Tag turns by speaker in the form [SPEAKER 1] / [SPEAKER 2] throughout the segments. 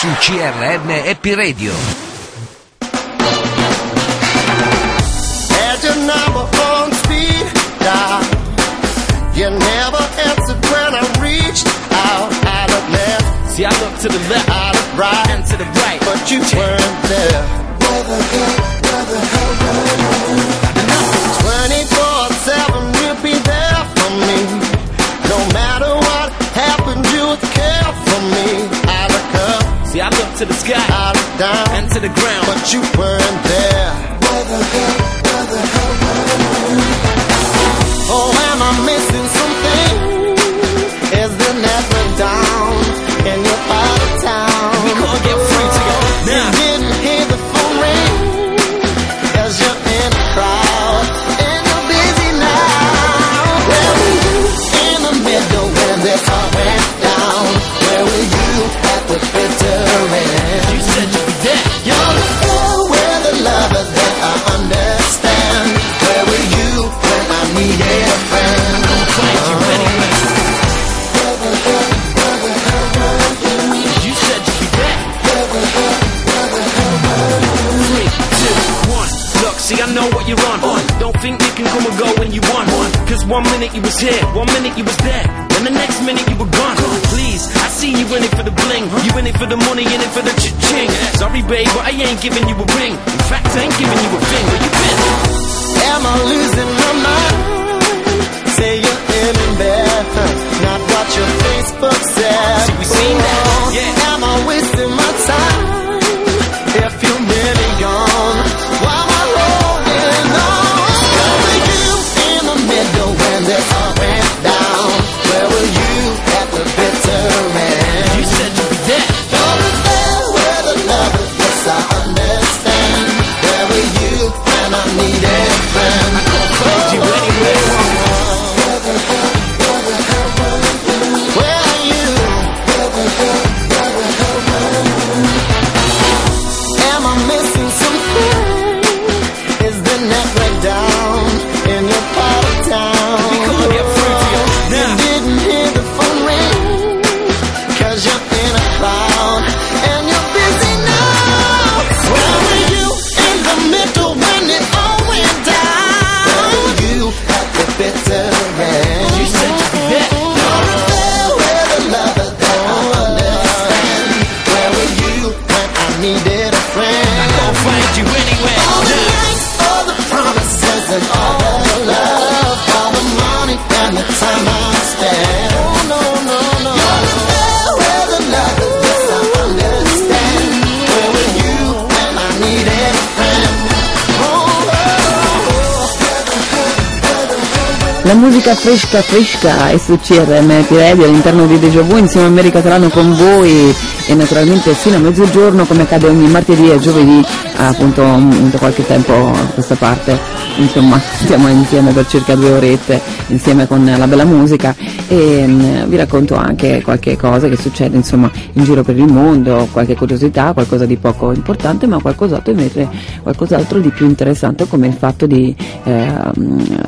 [SPEAKER 1] su CRM Happy Radio.
[SPEAKER 2] Had your number on speed dial. You never answered when I reached out. I looked left,
[SPEAKER 3] See, I look to the left
[SPEAKER 2] I looked right,
[SPEAKER 3] and to the right.
[SPEAKER 2] but you weren't there.
[SPEAKER 3] To the sky
[SPEAKER 2] I down,
[SPEAKER 3] and to the ground.
[SPEAKER 2] but you weren't
[SPEAKER 3] one minute you was here, one minute you was there, and the next minute you were gone. Please, I see you in it for the bling. You in it for the money, in it for the cha-ching. Sorry, babe, but I ain't giving you a ring. In fact, I ain't giving you a thing. Where you been?
[SPEAKER 2] Am I losing my mind? Say you're in bed, not what your Facebook said.
[SPEAKER 3] See, we seen that, yeah.
[SPEAKER 2] Am I wasting my time?
[SPEAKER 4] La musica fresca fresca su CRM Radio all'interno di Deja Vu insieme a America Catalano con voi. E naturalmente fino a mezzogiorno come accade ogni martedì e giovedì appunto un- da qualche tempo a questa parte. Insomma stiamo insieme per circa due orette insieme con la bella musica. E mm, vi racconto anche qualche cosa che succede insomma in giro per il mondo, qualche curiosità, qualcosa di poco importante ma qualcos'altro invece qualcos'altro di più interessante come il fatto di ehm,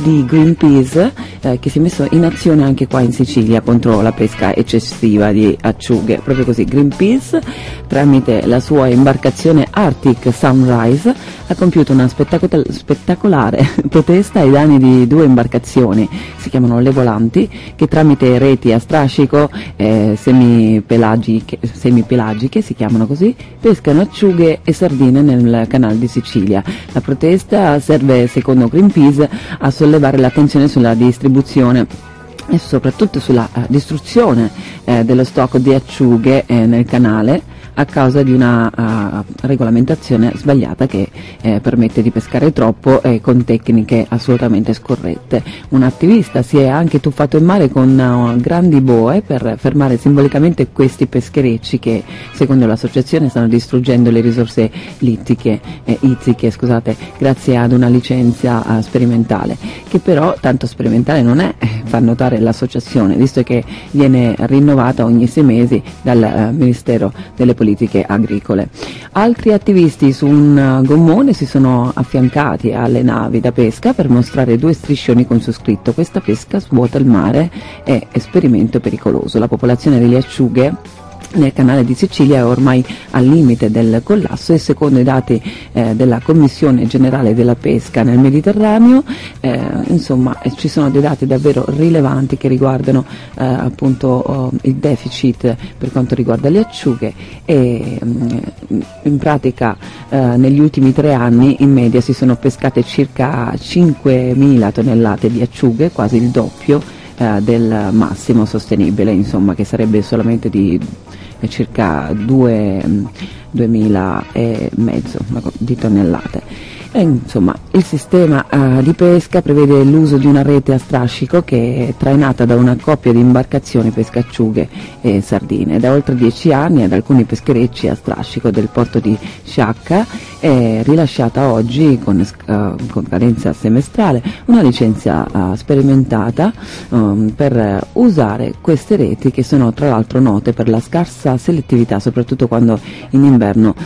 [SPEAKER 4] di Greenpeace eh, che si è messo in azione anche qua in Sicilia contro la pesca eccessiva di acciughe. Proprio così, Greenpeace tramite la sua imbarcazione Arctic Sunrise ha compiuto una spettacol- spettacolare protesta ai danni di due imbarcazioni, si chiamano Le Volanti, che tramite reti a strascico eh, semipelagiche, semipelagiche, si chiamano così, pescano acciughe e sardine nel canale di Sicilia. La protesta serve, secondo Greenpeace, a sollevare l'attenzione sulla distribuzione e soprattutto sulla eh, distruzione eh, dello stock di acciughe eh, nel canale a causa di una uh, regolamentazione sbagliata che eh, permette di pescare troppo e con tecniche assolutamente scorrette. Un attivista si è anche tuffato in mare con uh, grandi boe per fermare simbolicamente questi pescherecci che secondo l'associazione stanno distruggendo le risorse littiche, eh, ittiche scusate, grazie ad una licenza uh, sperimentale che però tanto sperimentale non è, fa notare l'associazione, visto che viene rinnovata ogni sei mesi dal eh, Ministero delle Politiche Agricole. Altri attivisti su un eh, gommone si sono affiancati alle navi da pesca per mostrare due striscioni con su scritto questa pesca svuota il mare è esperimento pericoloso. La popolazione delle acciughe nel canale di Sicilia è ormai al limite del collasso e secondo i dati eh, della Commissione generale della pesca nel Mediterraneo eh, insomma eh, ci sono dei dati davvero rilevanti che riguardano eh, appunto oh, il deficit per quanto riguarda le acciughe e mm, in pratica eh, negli ultimi tre anni in media si sono pescate circa 5.000 tonnellate di acciughe, quasi il doppio eh, del massimo sostenibile, insomma, che sarebbe solamente di eh, circa 2, 2.000 e mezzo di tonnellate. E, insomma, il sistema uh, di pesca prevede l'uso di una rete a strascico che è trainata da una coppia di imbarcazioni pescacciughe e sardine. Da oltre dieci anni ad alcuni pescherecci a strascico del porto di Sciacca è rilasciata oggi con, uh, con cadenza semestrale una licenza uh, sperimentata um, per usare queste reti che sono tra l'altro note per la scarsa selettività, soprattutto quando in inverno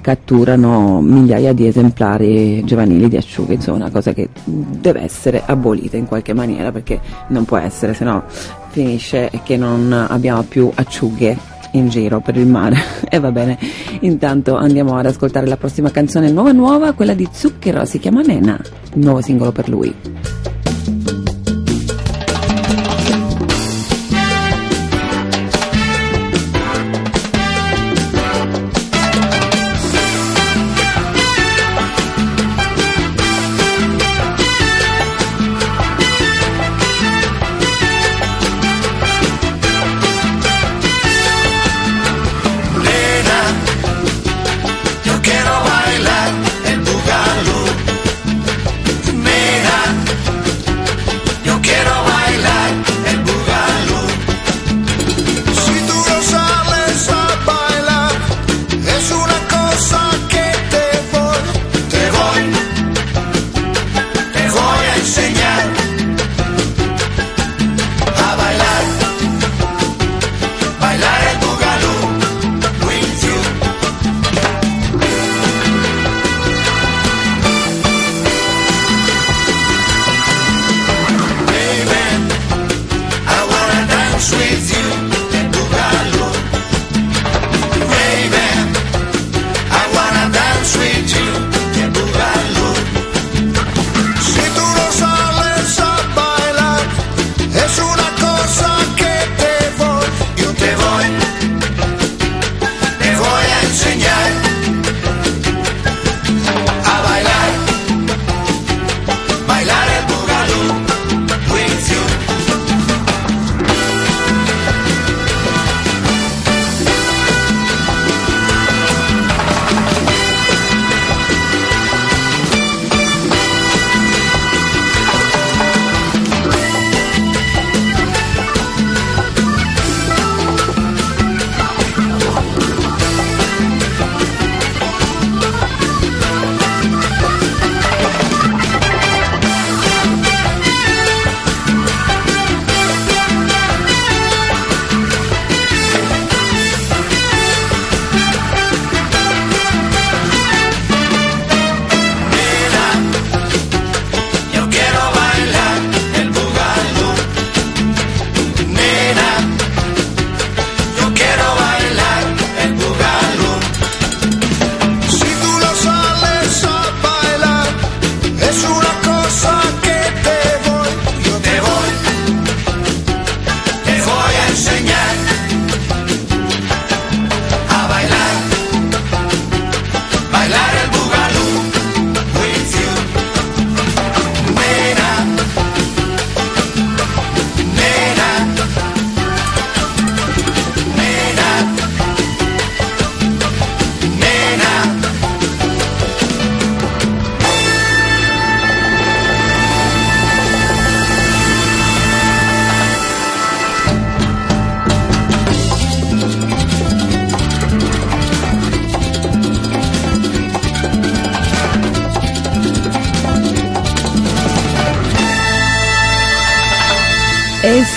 [SPEAKER 4] catturano migliaia di esemplari giovanili di acciughe, insomma una cosa che deve essere abolita in qualche maniera perché non può essere, se no finisce che non abbiamo più acciughe in giro per il mare. E va bene intanto andiamo ad ascoltare la prossima canzone nuova nuova quella di Zucchero si chiama Nena nuovo singolo per lui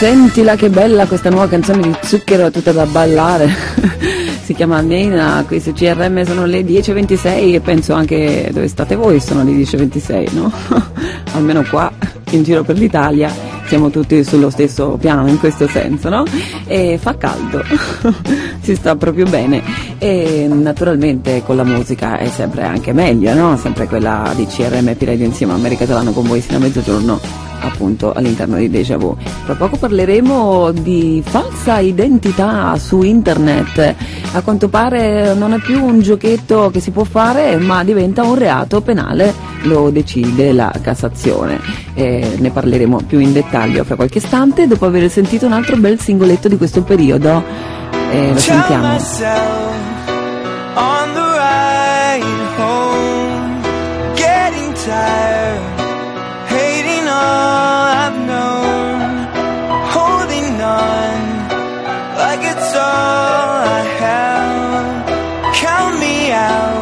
[SPEAKER 4] Sentila che bella questa nuova canzone di Zucchero tutta da ballare. si chiama Nena, qui su CRM sono le 10.26 e penso anche dove state voi sono le 10.26, no? Almeno qua in giro per l'Italia siamo tutti sullo stesso piano in questo senso, no? E fa caldo, si sta proprio bene e naturalmente con la musica è sempre anche meglio, no? Sempre quella di CRM Radio insieme a America Talano con voi fino a mezzogiorno appunto all'interno di Deja Vu. Tra poco parleremo di falsa identità su internet. A quanto pare non è più un giochetto che si può fare, ma diventa un reato penale, lo decide la Cassazione. Eh, ne parleremo più in dettaglio fra qualche istante, dopo aver sentito un altro bel singoletto di questo periodo. Eh, lo sentiamo.
[SPEAKER 5] on the ride home, getting tired, all I've known, holding on like it's all I have. Count me out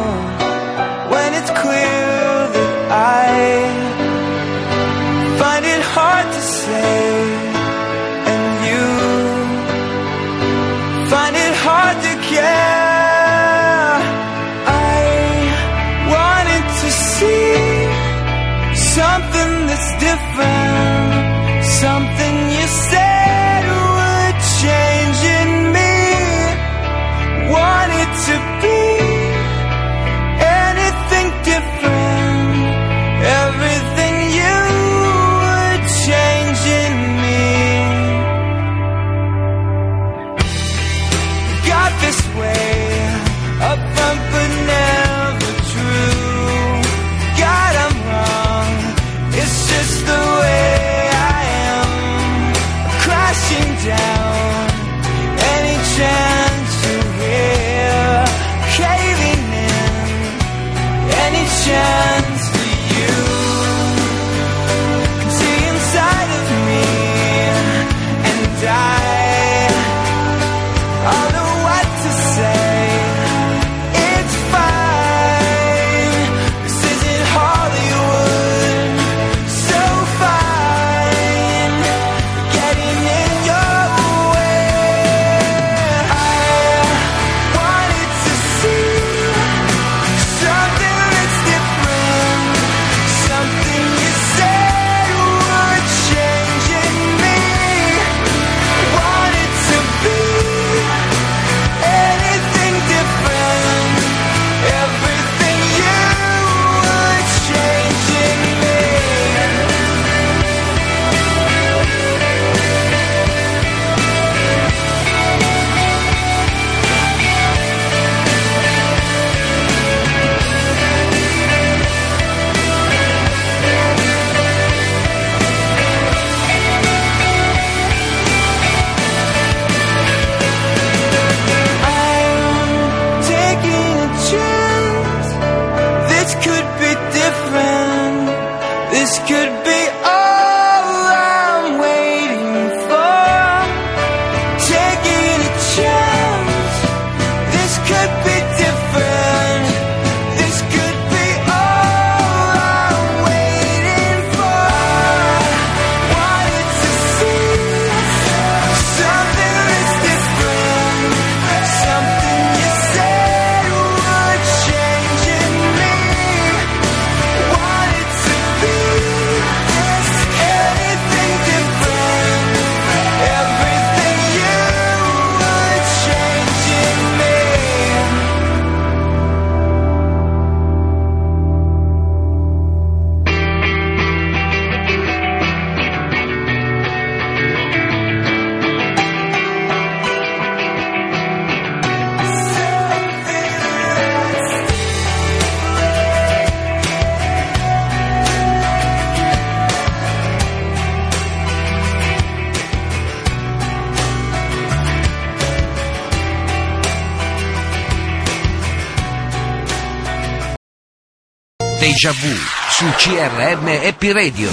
[SPEAKER 1] Deja Vu su CRM Happy Radio.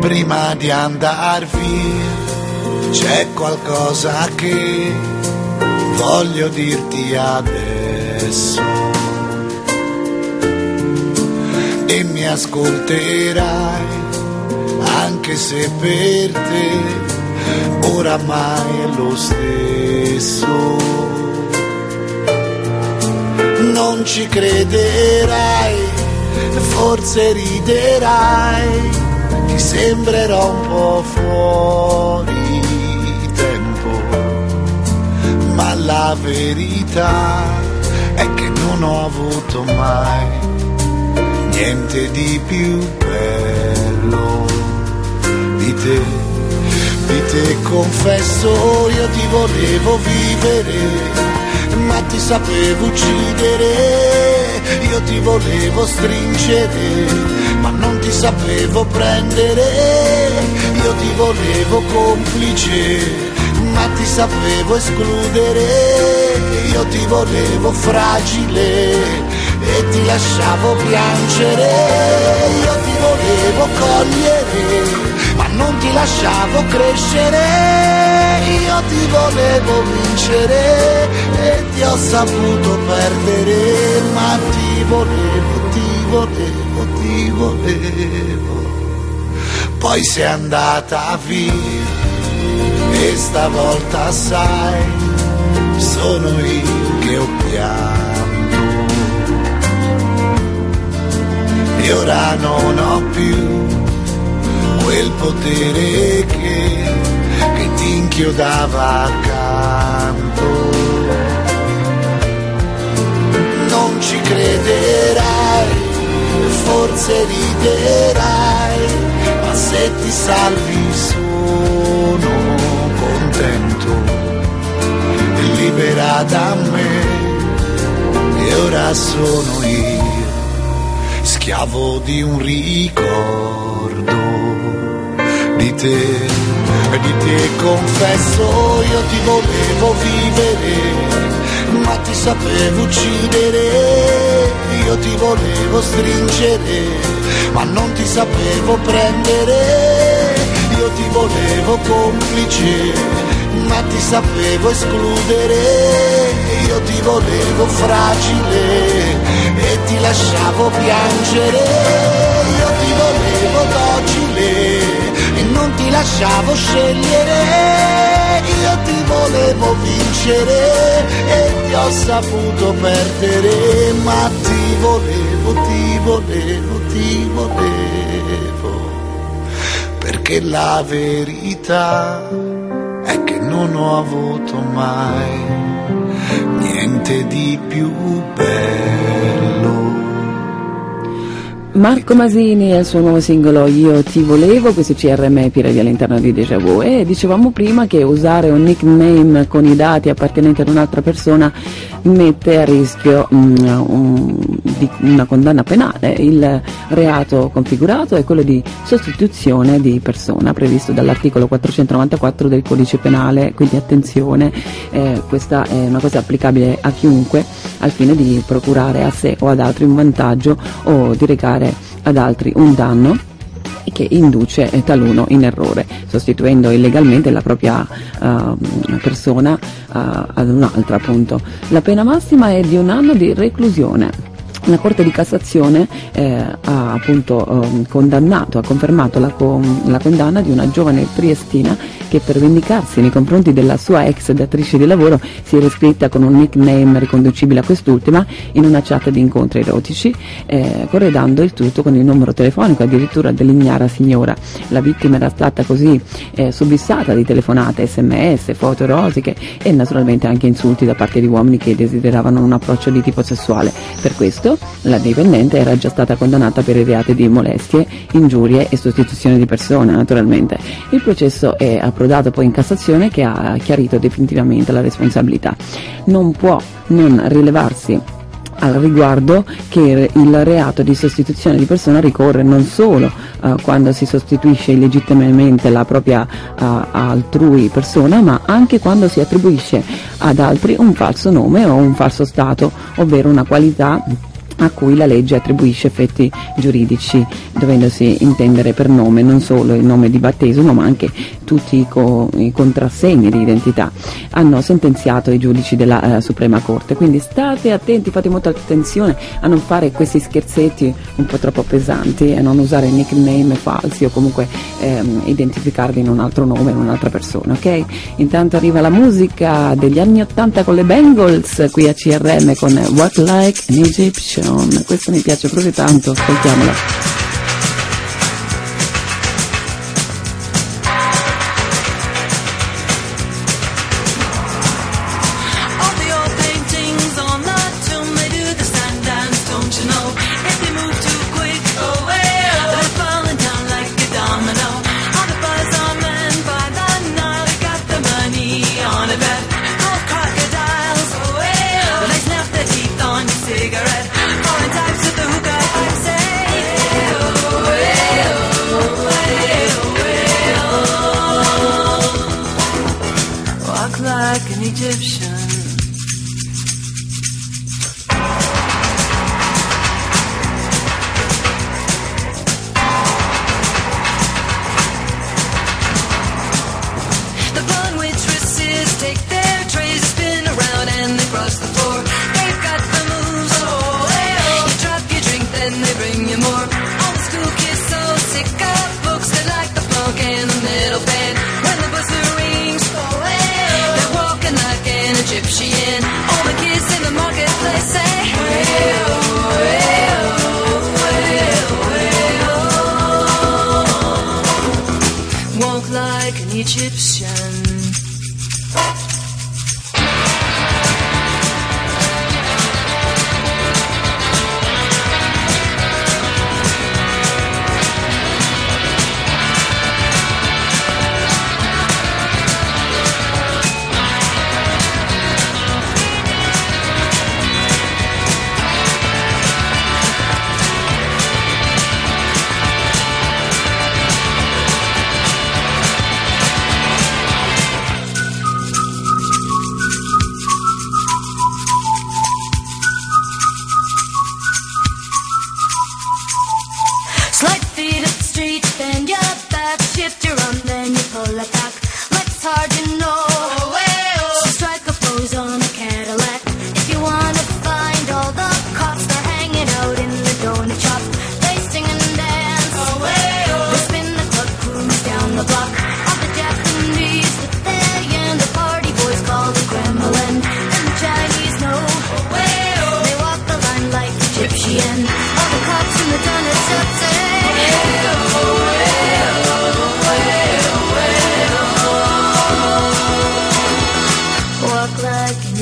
[SPEAKER 6] Prima di andar via c'è qualcosa che voglio dirti adesso e mi ascolterai anche se per te oramai è lo stesso. Non ci crederai, forse riderai, ti sembrerò un po' fuori tempo, ma la verità è che non ho avuto mai niente di più bello di te, di te confesso io ti volevo vivere, ma ti sapevo uccidere, io ti volevo stringere, ma non ti sapevo prendere, io ti volevo complice, ma ti sapevo escludere, io ti volevo fragile e ti lasciavo piangere, io ti volevo cogliere, ma non ti lasciavo crescere, io ti volevo vincere e ti ho saputo perdere, ma ti volevo, ti volevo, ti volevo. Poi sei andata via e stavolta sai, sono io che ho pianto. E ora non ho più quel potere che, che ti inchiodava accanto. Non ci crederai, forse riderai, ma se ti salvi sono contento, libera da me e ora sono io, schiavo di un ricordo di te, di te confesso io ti volevo vivere, ma ti sapevo uccidere, io ti volevo stringere, ma non ti sapevo prendere, io ti volevo complice, ma ti sapevo escludere, io ti volevo fragile e ti lasciavo piangere, io ti volevo docile ti lasciavo scegliere. Io ti volevo vincere e ti ho saputo perdere, ma ti volevo, ti volevo, ti volevo. Perché la verità è che non ho avuto mai niente di più bello.
[SPEAKER 4] Marco Masini e il suo nuovo singolo Io ti volevo, questo CRM Pirelli all'interno di Deja Vu e dicevamo prima che usare un nickname con i dati appartenenti ad un'altra persona mette a rischio un- di- una condanna penale. Il reato configurato è quello di sostituzione di persona previsto dall'articolo 494 del codice penale, quindi attenzione, eh, questa è una cosa applicabile a chiunque al fine di procurare a sé o ad altri un vantaggio o di recare ad altri un danno che induce taluno in errore, sostituendo illegalmente la propria ehm, persona eh, ad un'altra appunto. La pena massima è di un anno di reclusione. La Corte di Cassazione eh, ha appunto ehm, condannato, ha confermato la, con- la condanna di una giovane triestina che per vendicarsi nei confronti della sua ex datrice di lavoro si era iscritta con un nickname riconducibile a quest'ultima in una chat di incontri erotici, eh, corredando il tutto con il numero telefonico addirittura dell'ignara signora. La vittima era stata così eh, subissata di telefonate, sms, foto erotiche e naturalmente anche insulti da parte di uomini che desideravano un approccio di tipo sessuale. Per questo la dipendente era già stata condannata per i reati di molestie, ingiurie e sostituzione di persona, naturalmente. Il processo è approdato poi in Cassazione che ha chiarito definitivamente la responsabilità. Non può non rilevarsi al riguardo che il reato di sostituzione di persona ricorre non solo eh, quando si sostituisce illegittimamente la propria eh, altrui persona, ma anche quando si attribuisce ad altri un falso nome o un falso stato, ovvero una qualità
[SPEAKER 7] a cui la legge attribuisce effetti giuridici, dovendosi intendere per nome non solo il nome di battesimo ma anche tutti i, co i contrassegni di identità, hanno sentenziato i giudici della eh, Suprema Corte. Quindi state attenti, fate molta attenzione a non fare questi scherzetti un po' troppo pesanti, a non usare nickname falsi o comunque ehm, identificarvi in un altro nome, in un'altra persona, ok? Intanto arriva la musica degli anni 80 con le Bengals qui a CRM con What Like an Egyptian. Madonna, questa mi piace proprio tanto, ascoltiamola.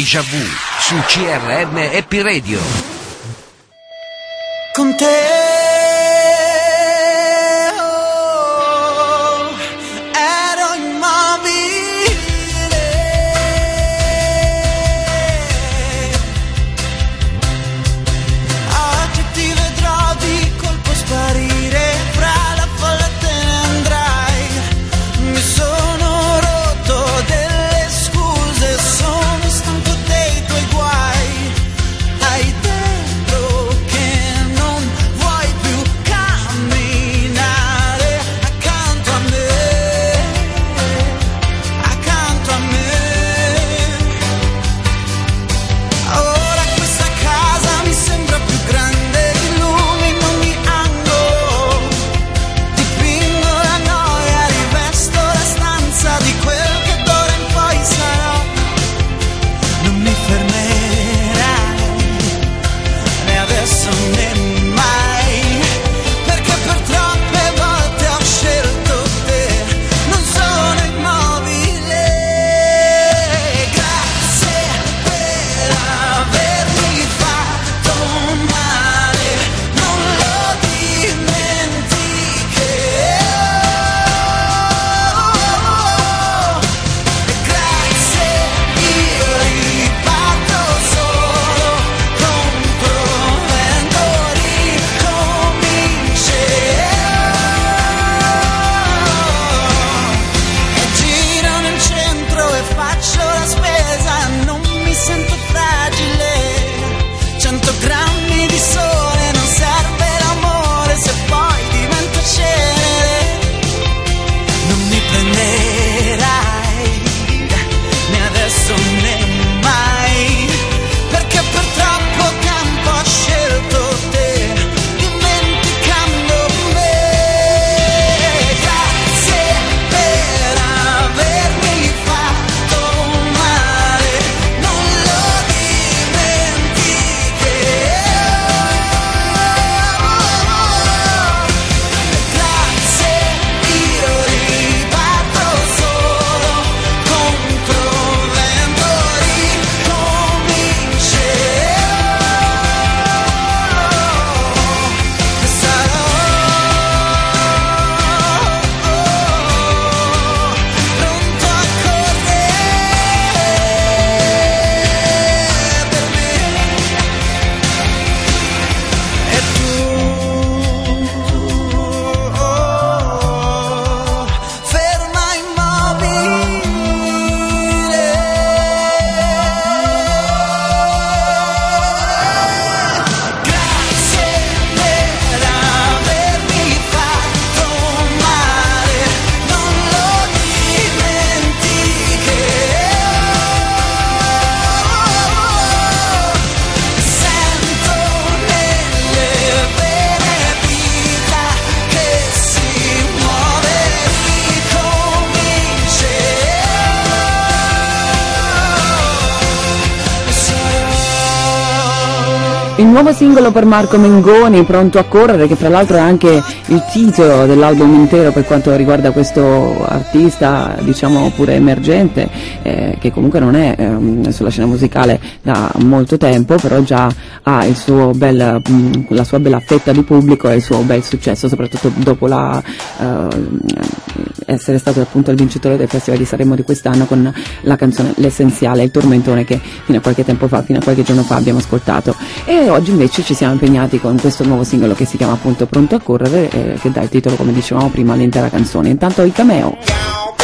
[SPEAKER 1] Deja Vu su CRM Happy Radio.
[SPEAKER 2] Con te
[SPEAKER 4] nuovo singolo per Marco Mengoni, Pronto a correre, che fra l'altro è anche il titolo dell'album intero per quanto riguarda questo artista, diciamo pure emergente, eh, che comunque non è ehm, sulla scena musicale da molto tempo, però già ha bel, mh, la sua bella fetta di pubblico e il suo bel successo, soprattutto dopo la, ehm, essere stato appunto il vincitore del Festival di Sanremo di quest'anno con la canzone L'essenziale, il tormentone che fino a qualche tempo fa, fino a qualche giorno fa abbiamo ascoltato. E oggi invece ci siamo impegnati con questo nuovo singolo che si chiama appunto Pronto a correre, eh, che dà il titolo, come dicevamo prima, all'intera canzone. Intanto il cameo.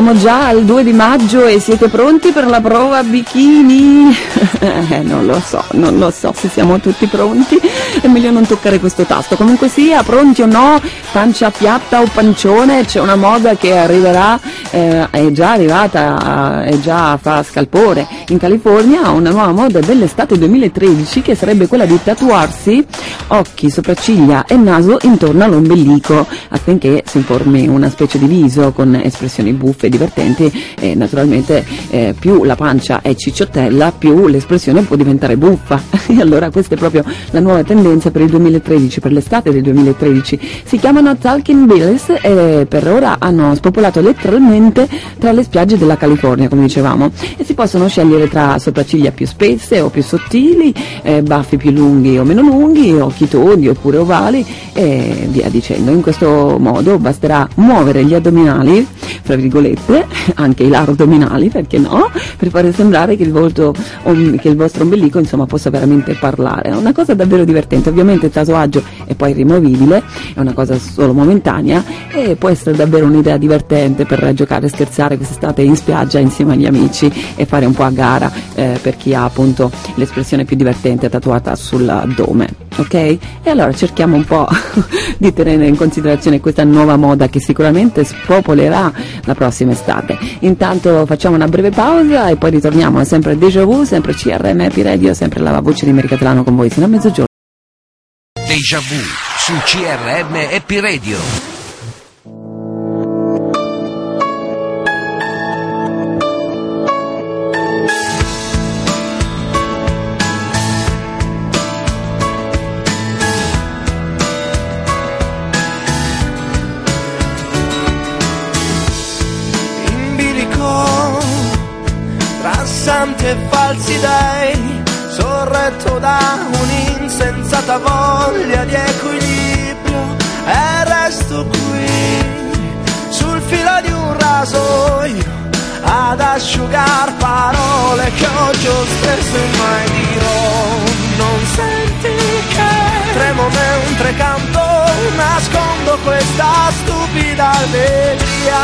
[SPEAKER 4] Siamo già al 2 di maggio e siete pronti per la prova bikini? eh, non lo so, non lo so se siamo tutti pronti, è meglio non toccare questo tasto. Comunque sia, pronti o no, pancia piatta o pancione, c'è una moda che arriverà, eh, è già arrivata, è già fa scalpore. In California una nuova moda dell'estate 2013 che sarebbe quella di tatuarsi occhi, sopracciglia e naso intorno all'ombelico affinché si formi una specie di viso con espressioni buffe e divertenti e naturalmente eh, più la pancia è cicciottella più l'espressione può diventare buffa. E allora questa è proprio la nuova tendenza per il 2013, per l'estate del 2013 si chiama chiamano Talking Bills e per ora hanno spopolato letteralmente tra le spiagge della California, come dicevamo, e si possono scegliere tra sopracciglia più spesse o più sottili, eh, baffi più lunghi o meno lunghi, occhi tondi oppure ovali e via dicendo. In questo modo basterà muovere gli addominali, fra virgolette, anche i laro addominali, perché no, per fare sembrare che il, volto, che il vostro ombelico insomma possa veramente parlare. È una cosa davvero divertente, ovviamente il tatuaggio è poi rimovibile, è una cosa solo momentanea e può essere davvero un'idea divertente per giocare e scherzare quest'estate in spiaggia insieme agli amici e fare un po' a gara eh, per chi ha appunto l'espressione più divertente tatuata sull'addome. Ok? E allora cerchiamo un po' di tenere in considerazione questa nuova moda che sicuramente spopolerà la prossima estate. Intanto facciamo una breve pausa e poi ritorniamo sempre a Deja Vu, sempre CRM Happy Radio, sempre la voce di America Catalano con voi fino a mezzogiorno.
[SPEAKER 1] Deja Vu su CRM Happy Radio.
[SPEAKER 5] Falsi dei sorretto da un'insensata voglia di equilibrio e resto qui sul filo di un rasoio ad asciugar parole che oggi ho speso e mai dirò non senti che tremo mentre canto nascondo questa stupida allegria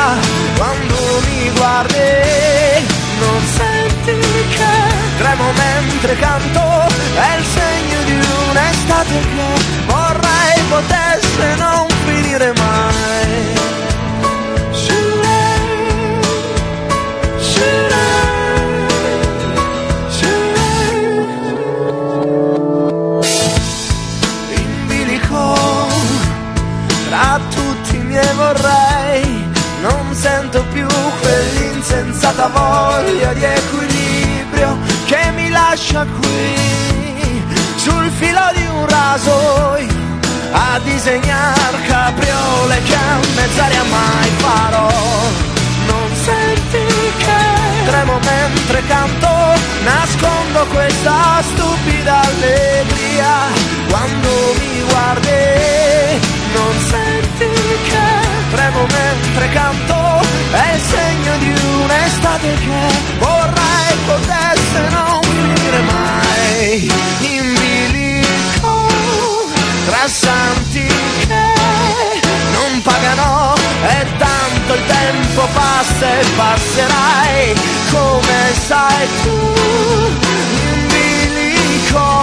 [SPEAKER 5] quando mi guardi. Non senti che tremo mentre canto è il segno di un'estate che vorrei potesse non finire mai. In bilico tra tutti i miei vorrei non sento più quell'insensata voglia di equilibrio lascia qui sul filo di un rasoio a disegnar capriole che a mezz'aria mai farò. Non senti che tremo mentre canto nascondo questa stupida allegria. Quando mi guardi non senti che tremo mentre canto è il segno di un'estate che vorrei potesse non mai in bilico tra santi che non pagano e tanto il tempo passa e passerai come sai tu in bilico.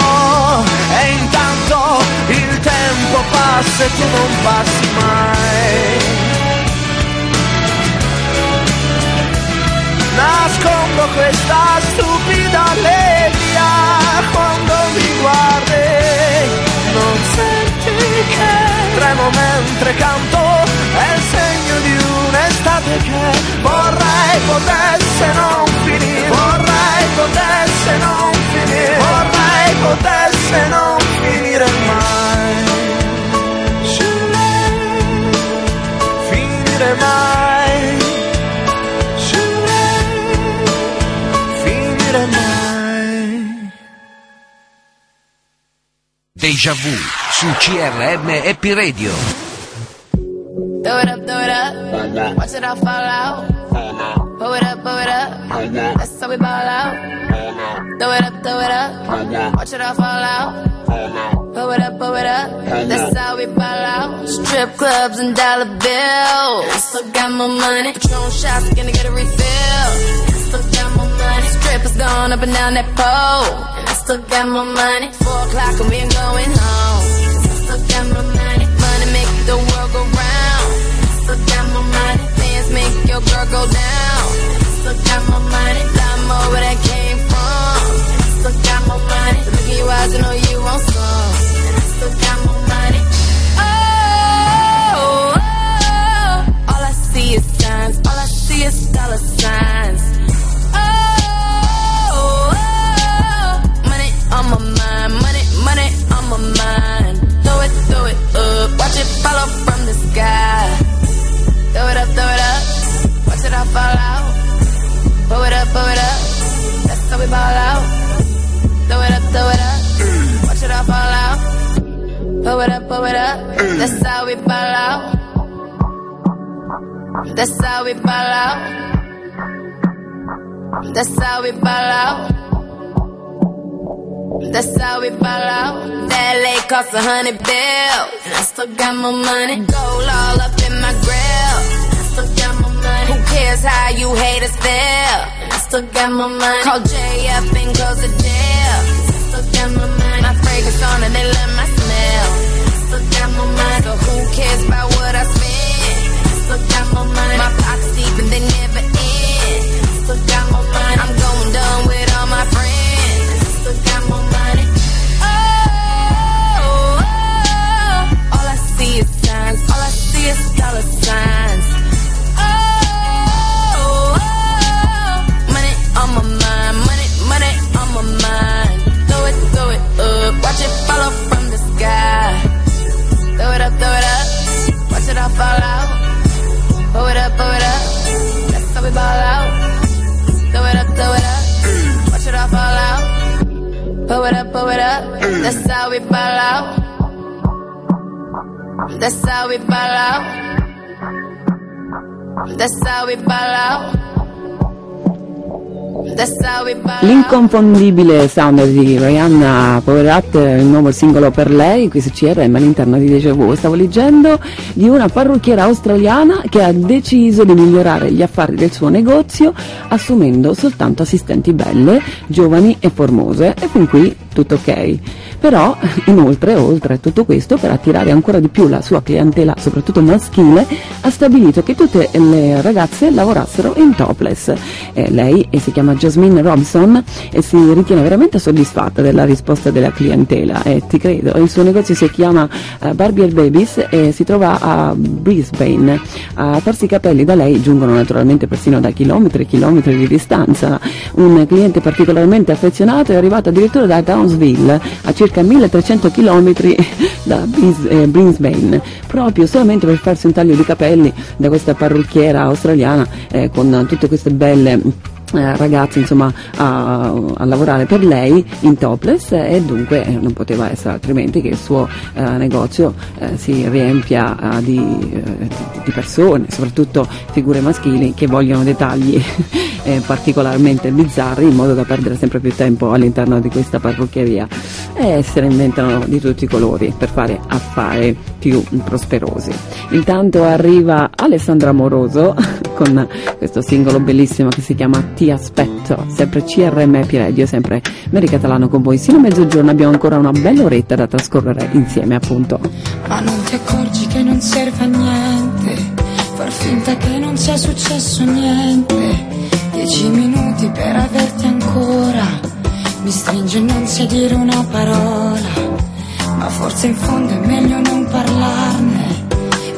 [SPEAKER 5] E intanto il tempo passa e tu non passi mai. Nascondo questa stupida allegria mi guardi non senti che tremo mentre canto è il segno di un'estate che vorrei potesse non finire. Vorrei potesse non finire. Vorrei potesse non finire mai. Finire mai
[SPEAKER 1] Deja Vu su CRM Happy Radio.
[SPEAKER 8] Throw it up, throw it up. Watch it all fall out. It up, it up. That's how we ball out. Throw it up, throw it up. Watch it all fall out. It up, it up. That's how we ball out. Strip clubs and dollar bills. Still got money. Patron shots, gonna get a refill. Still got money. Strippers going up and down that pole. And I still got more money. Four o'clock and we ain't going home. Still got more money. Money make the world go round. Still got more money. Dance make your girl go down. Still got more money. Lot more where that came from. Still got more money. Look in your eyes, I know you want some. And I still got more money. Oh, oh, oh. all I see is signs. All I see is dollar signs. on my mind. Money, money on my mind. Throw it, throw it up. Watch it follow from the sky. Throw it up, throw it up. Watch it all fall out. Throw it up, throw it up. That's how we ball out. Throw it up, throw it up. Watch it all fall out. Throw it up, throw it up. That's how we ball out. That's how we ball out. That's how we ball out. That lake cost a hundred bills. And I still got my money. Gold all up in my grill. And I still got my money. Who cares how you haters feel? And I still got my money. Call Jay up and close the deal. I still got my money. My fragrance on and they love my smell. I still got my money. So who cares about what I spend? I still got my money. My pockets deep and they never end. I still got my money. I'm going dumb with all my friends. Is dollar signs. Oh, oh, money on my mind. Money, money on my mind. Throw it, throw it up. Watch it follow from the sky. Throw it up, throw it up. Watch it all fall out. Blow it up, blow it up. That's how we ball out. Throw it up, throw it up. Watch it all fall out. Blow it up, blow it up. That's how we ball out. That's how we ball out. That's how we ball out.
[SPEAKER 4] L'inconfondibile sound di Rihanna Power Up, il nuovo singolo per lei, qui su CRM all'interno di Deja Vu. Stavo leggendo di una parrucchiera australiana che ha deciso di migliorare gli affari del suo negozio assumendo soltanto assistenti belle, giovani e formose e fin qui tutto ok. Però inoltre, oltre a tutto questo, per attirare ancora di più la sua clientela, soprattutto maschile, ha stabilito che tutte le ragazze lavorassero in topless. Eh, lei eh, si chiama Jasmine Robson e si ritiene veramente soddisfatta della risposta della clientela e ti credo. Il suo negozio si chiama eh, Barbie Babies e si trova a Brisbane. A farsi i capelli da lei giungono naturalmente persino da chilometri e chilometri di distanza. Un cliente particolarmente affezionato è arrivato addirittura da Townsville, a circa 1300 km da eh, Brisbane, proprio solamente per farsi un taglio di capelli da questa parrucchiera australiana eh, con tutte queste belle eh, ragazze insomma a, a lavorare per lei in topless e dunque eh, non poteva essere altrimenti che il suo eh, negozio si riempia di, di- di persone, soprattutto figure maschili che vogliono dettagli eh, particolarmente bizzarri in modo da perdere sempre più tempo all'interno di questa parrucchieria e se ne inventano di tutti i colori per fare affari più prosperosi. Intanto arriva Alessandra Moroso con questo singolo bellissimo che si chiama Ti aspetto, sempre CRM Happy Radio, sempre Meri Catalano con voi. Sino a mezzogiorno abbiamo ancora una bella oretta da trascorrere insieme appunto.
[SPEAKER 9] Ma non ti accorgi che non serve a niente Far finta che non sia successo niente Dieci minuti per averti ancora. Mi stringe e non sai dire una parola. Ma forse in fondo è meglio non parlarne.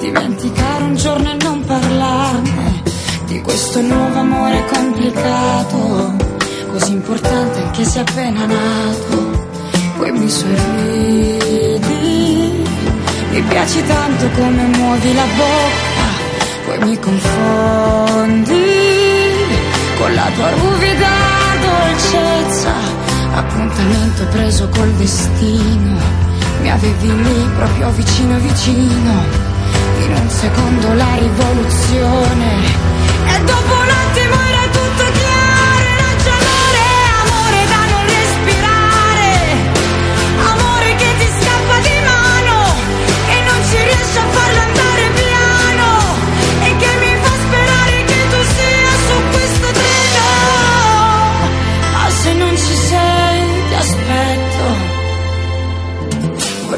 [SPEAKER 9] Dimenticare un giorno e non parlarne. Di questo nuovo amore complicato. Così importante anche se appena nato. Poi mi sorridi. Mi piaci tanto come muovi la bocca, poi mi confondi con la tua ruvida dolcezza. Appuntamento preso col destino, mi avevi lì proprio vicino vicino. In un secondo la rivoluzione. E dopo un attimo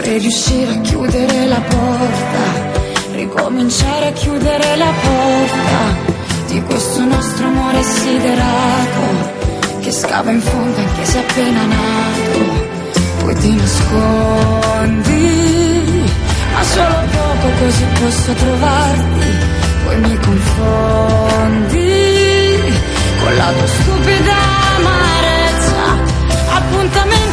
[SPEAKER 9] Vorrei riuscire a chiudere la porta, ricominciare a chiudere la porta di questo nostro amore siderato che scava in fondo anche se appena nato. Poi ti nascondi, ma solo poco così posso trovarti, poi mi confondi con la tua stupida amarezza, appuntamento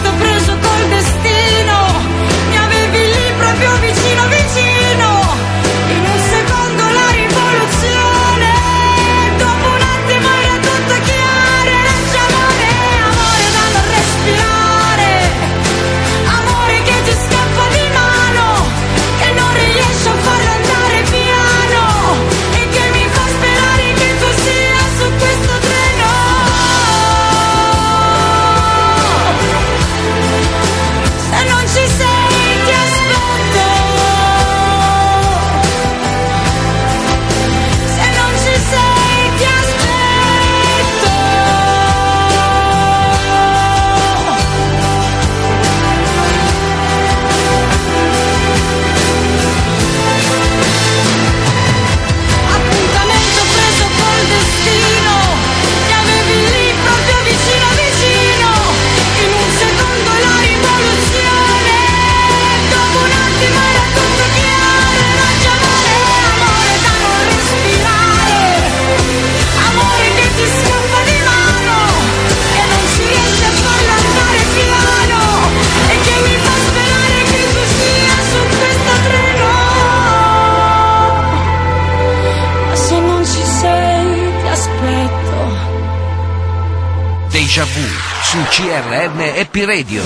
[SPEAKER 10] CRM Happy Radio.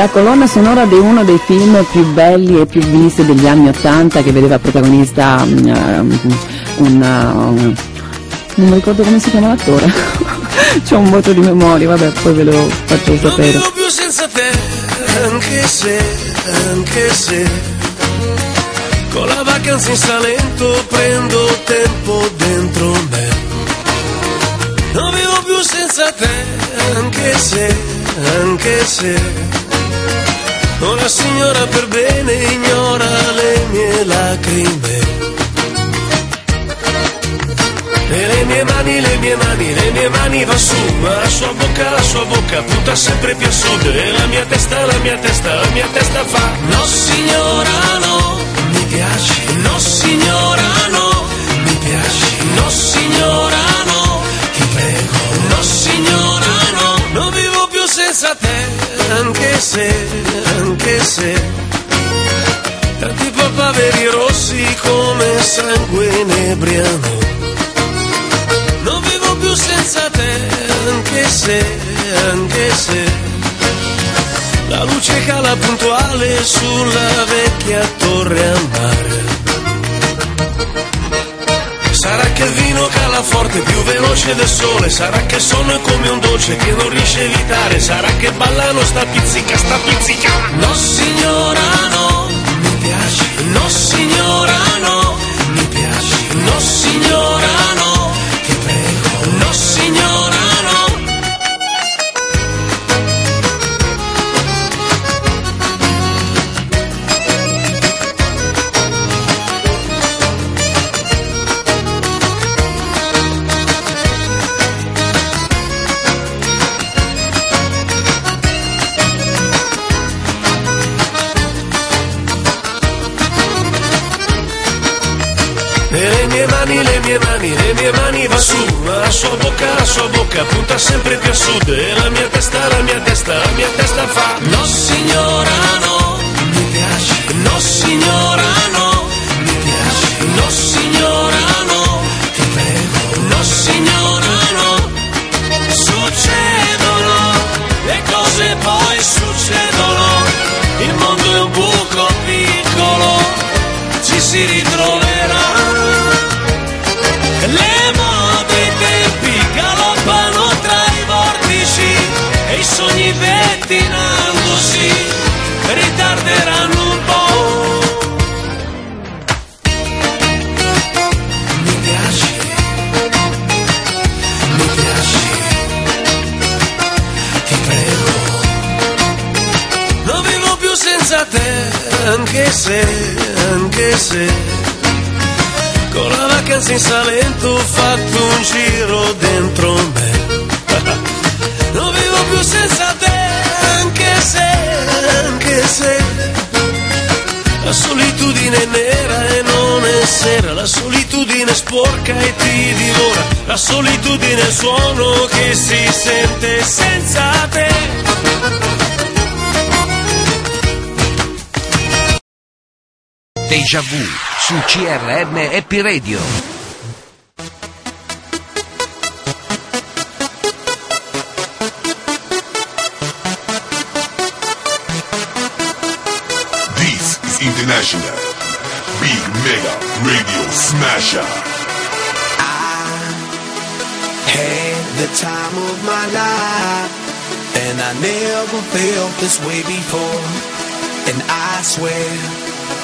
[SPEAKER 4] La colonna sonora di uno dei film più belli e più visti degli anni Ottanta che vedeva protagonista um, un, uh, non mi ricordo come si chiama l'attore. C'ho un voto di memoria vabbè poi ve lo faccio
[SPEAKER 11] Non
[SPEAKER 4] sapere.
[SPEAKER 11] vivo più senza te, anche se, anche se. Con la vacanza in Salento prendo tempo dentro me. Non vivo più senza te, anche se, anche se Una signora per bene ignora le mie lacrime. E le mie mani, le mie mani, le mie mani va su, ma la sua bocca, la sua bocca punta sempre più a sud. E la mia testa, la mia testa, la mia testa fa No signora no, mi piaci, no signora no, mi piaci, no signora se, anche se, tanti papaveri rossi come sangue inebriano. Non vivo più senza te, anche se, anche se, la luce cala puntuale sulla vecchia torre a mare che il vino cala forte, più veloce del sole, sarà che sonno è come un dolce che non riesce a evitare, sarà che ballano sta pizzica, sta pizzica. No signora no, mani, le mie mani va su, ma la sua bocca, la sua bocca punta sempre più a sud e la mia testa, la mia testa, la mia testa fa No signora no, mi piaci, no signora anche se, anche se con la vacanza in Salento ho fatto un giro dentro me. Non vivo più senza te, anche se, anche se la solitudine è nera e non è sera, la solitudine è sporca e ti divora, la solitudine è il suono che si sente senza te.
[SPEAKER 1] Deja vu su CRM Happy Radio.
[SPEAKER 12] This is International Big Mega Radio Smasher.
[SPEAKER 13] I
[SPEAKER 9] had the time of my life, and I never felt this way before. And I swear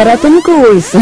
[SPEAKER 4] Era Tom Cruise,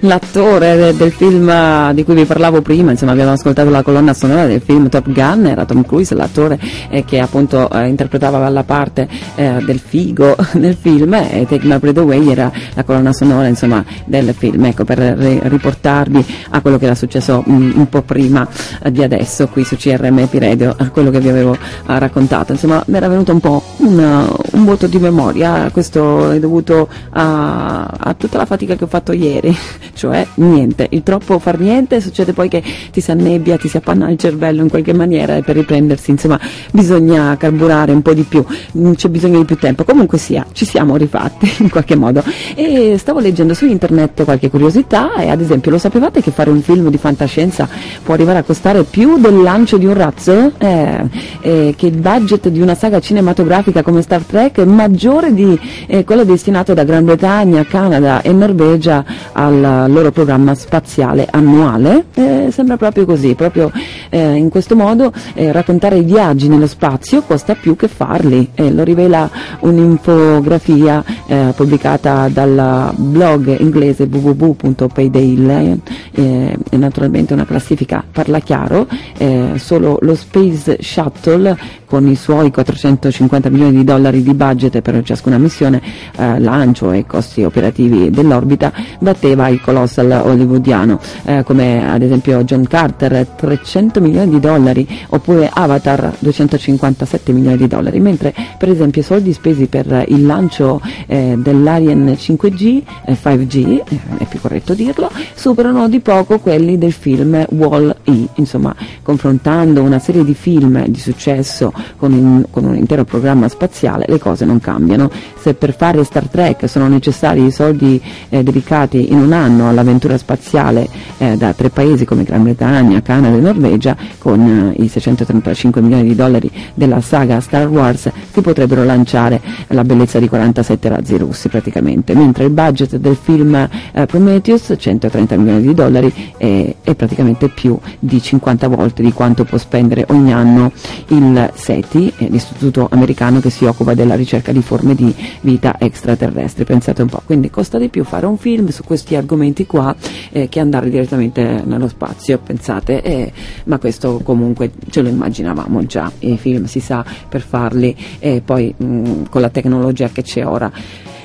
[SPEAKER 4] l'attore de- del film eh, di cui vi parlavo prima, insomma abbiamo ascoltato la colonna sonora del film Top Gun, era Tom Cruise l'attore eh, che appunto eh, interpretava la parte del figo nel film e Take My Breath Away era la colonna sonora insomma del film, ecco per ri- riportarvi a quello che era successo mm, un po' prima di adesso qui su CRMP Radio, a quello che vi avevo raccontato, insomma mi era venuto un po' un, un voto di memoria, questo è dovuto a, a tutta la fatica che ho fatto ieri, cioè niente, il troppo far niente succede poi che ti si annebbia, ti si appanna il cervello in qualche maniera e per riprendersi insomma bisogna carburare un po' di più, mm, c'è bisogno di più tempo, comunque sia, ci siamo rifatti in qualche modo. E stavo leggendo su internet qualche curiosità e ad esempio lo sapevate che fare un film di fantascienza può arrivare a costare più del lancio di un razzo? Eh, eh, che il budget di una saga cinematografica come Star Trek è maggiore di eh, quello destinato da Gran Bretagna, Canada e Norvegia al loro programma spaziale annuale. Eh, sembra proprio così, proprio eh, in questo modo eh, raccontare i viaggi nello spazio costa più che farli, lo rivela un'infografia eh, pubblicata dal blog inglese www.payday eh, naturalmente una classifica parla chiaro, eh, solo lo Space Shuttle con i suoi 450 milioni di dollari di budget per ciascuna missione, eh, lancio e costi operativi dell'orbita, batteva il colossal hollywoodiano, eh, come ad esempio John Carter 300 milioni di dollari, oppure Avatar 257 milioni di dollari, mentre per esempio i soldi spesi per il lancio eh, dell'Ariane 5G, eh, 5G, eh, è più corretto dirlo, superano di poco quelli del film Wall-E, insomma confrontando una serie di film di successo con un, con un intero programma spaziale le cose non cambiano. Se per fare Star Trek sono necessari i soldi eh, dedicati in un anno all'avventura spaziale eh, da tre paesi come Gran Bretagna, Canada e Norvegia, con eh, i 635 milioni di dollari della saga Star Wars si potrebbero lanciare la bellezza di 47 razzi russi praticamente, mentre il budget del film eh, Prometheus, 130 milioni di dollari, è, è praticamente più di 50 volte di quanto può spendere ogni anno il SETI, eh, l'istituto americano che si occupa della ricerca di forme di vita extraterrestri, pensate un po', quindi costa di più fare un film su questi argomenti qua eh, che andare direttamente nello spazio, pensate, eh, ma questo comunque ce lo immaginavamo già, i film si sa per farli e poi mh, con la tecnologia che c'è ora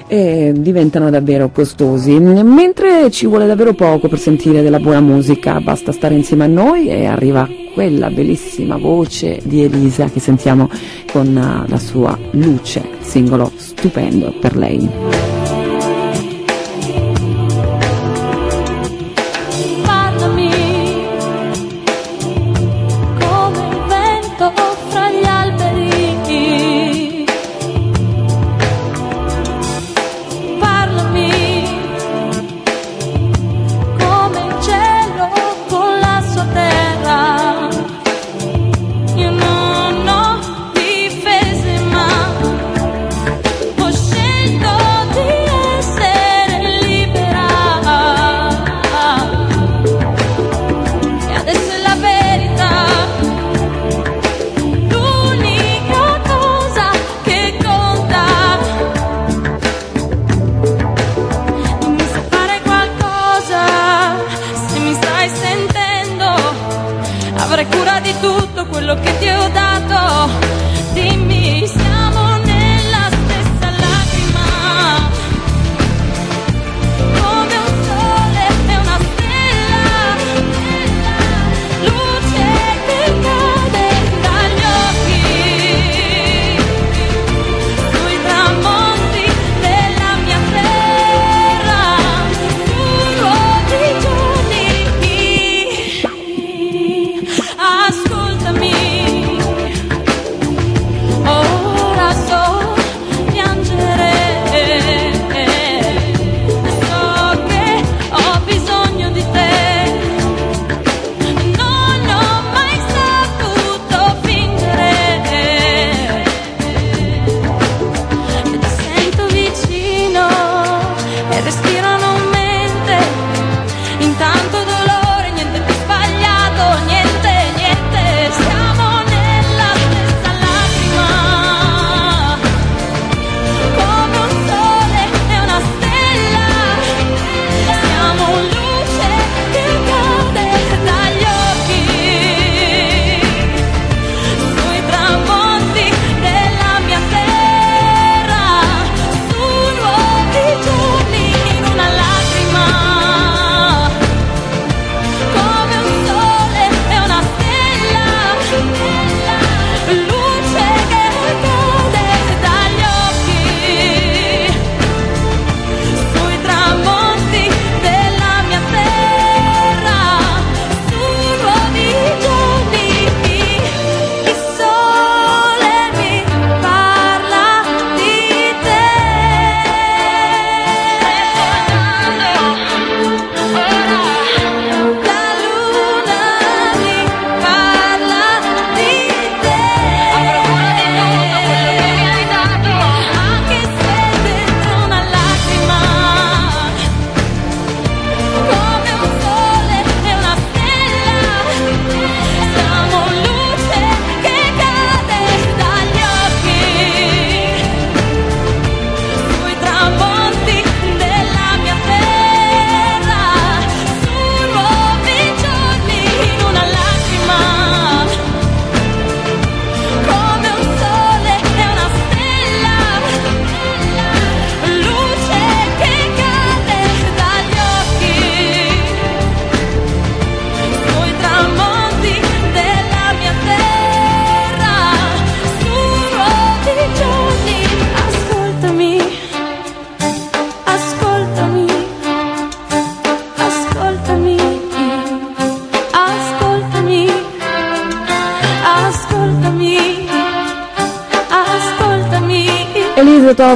[SPEAKER 4] e diventano davvero costosi. Mentre ci vuole davvero poco per sentire della buona musica, basta stare insieme a noi e arriva quella bellissima voce di Elisa che sentiamo con eh, la sua luce, singolo stupendo per lei.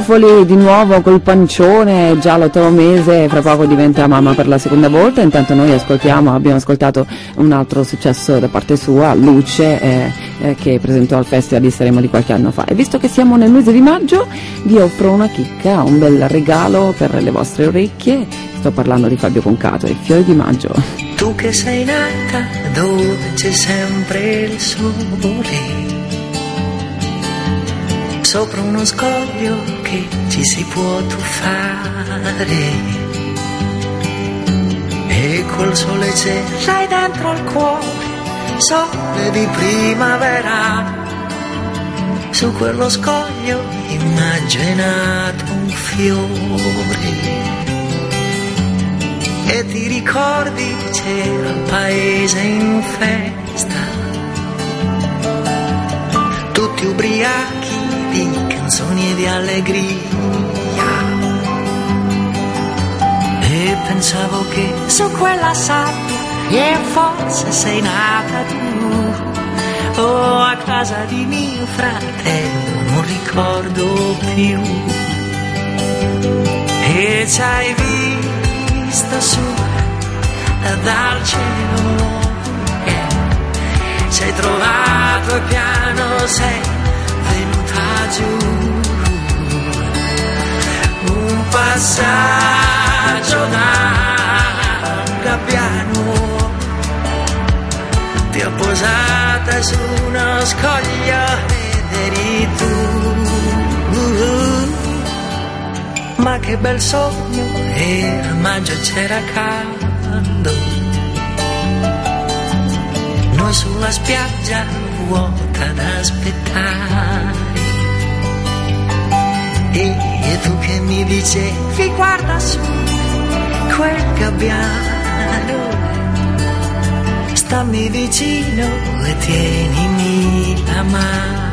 [SPEAKER 4] Elisa Toffoli di nuovo col pancione, già l'ottavo mese, fra poco diventa mamma per la seconda volta, intanto noi ascoltiamo, abbiamo ascoltato un altro successo da parte sua, Luce, eh, eh, che presentò al Festival di Sanremo di qualche anno fa. E visto che siamo nel mese di maggio, vi offro una chicca, un bel regalo per le vostre orecchie, sto parlando di Fabio Concato, i fiori di maggio.
[SPEAKER 14] Tu che sei nata dove c'è sempre il sole, sopra uno scoglio che ci si può tuffare. E col sole c'è, dentro al cuore, sole di primavera. Su quello scoglio immaginato un fiore. E ti ricordi c'era il paese in festa, tutti ubriachi canzoni di allegria. E pensavo che su quella sabbia, e forse sei nata tu, o a casa di mio fratello, non ricordo più. E ci hai visto su dal cielo, e ci hai trovato piano sei viaggio, un passaggio da capiano ti ho posata su una scoglia ed eri tu. Ma che bel sogno, era maggio c'era caldo. Noi sulla spiaggia vuota ad aspettare. E, e tu che mi dicevi guarda su quel gabbiano, stammi vicino e tienimi la mano.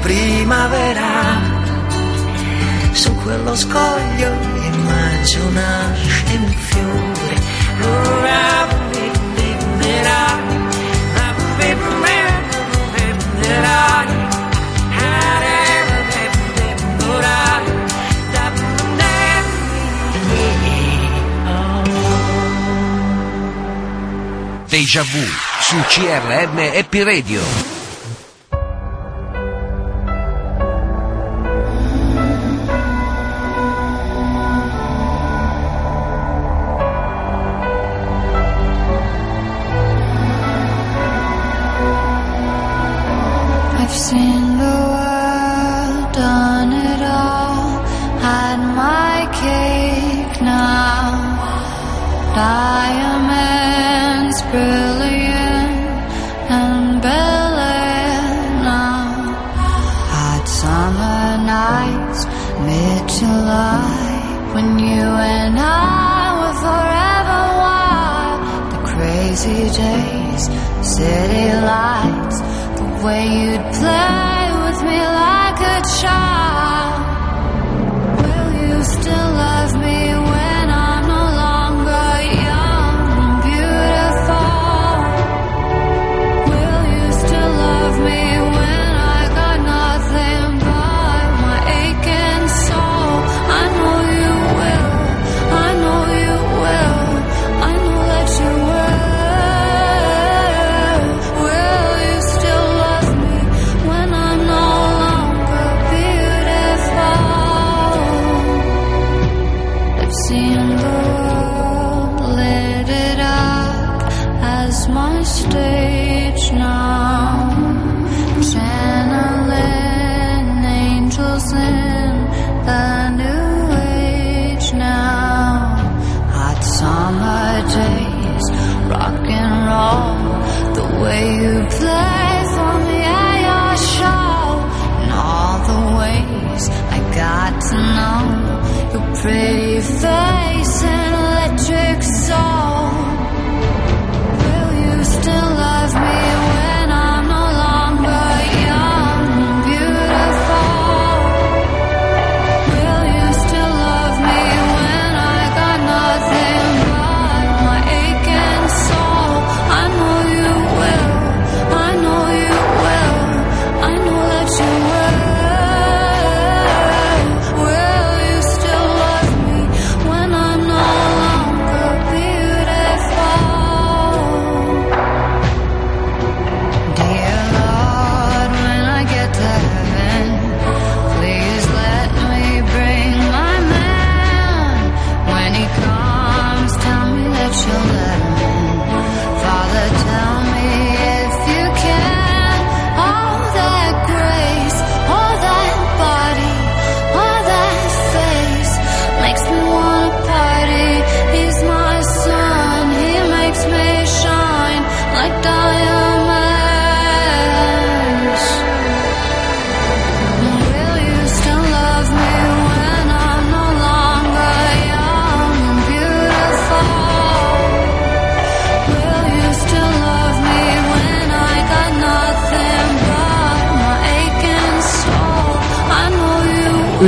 [SPEAKER 14] primavera su quello scoglio e maggio nasce un fiore ora
[SPEAKER 1] Deja vu su CRM Epiradio. Radio.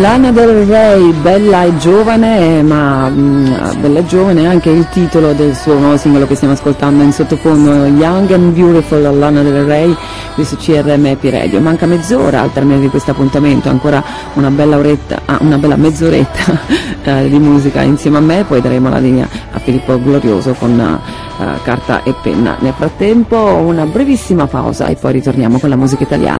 [SPEAKER 4] Lana del Rey, bella e giovane, ma mm, bella e giovane è anche il titolo del suo nuovo singolo che stiamo ascoltando in sottofondo, Young and Beautiful, Lana del Rey, qui su CRM Happy Radio. Manca mezz'ora al termine di questo appuntamento, ancora una bella, oretta, ah, una bella mezz'oretta eh, di musica insieme a me, poi daremo la linea a Filippo Glorioso con eh, carta e penna. Nel frattempo una brevissima pausa e poi ritorniamo con la musica italiana.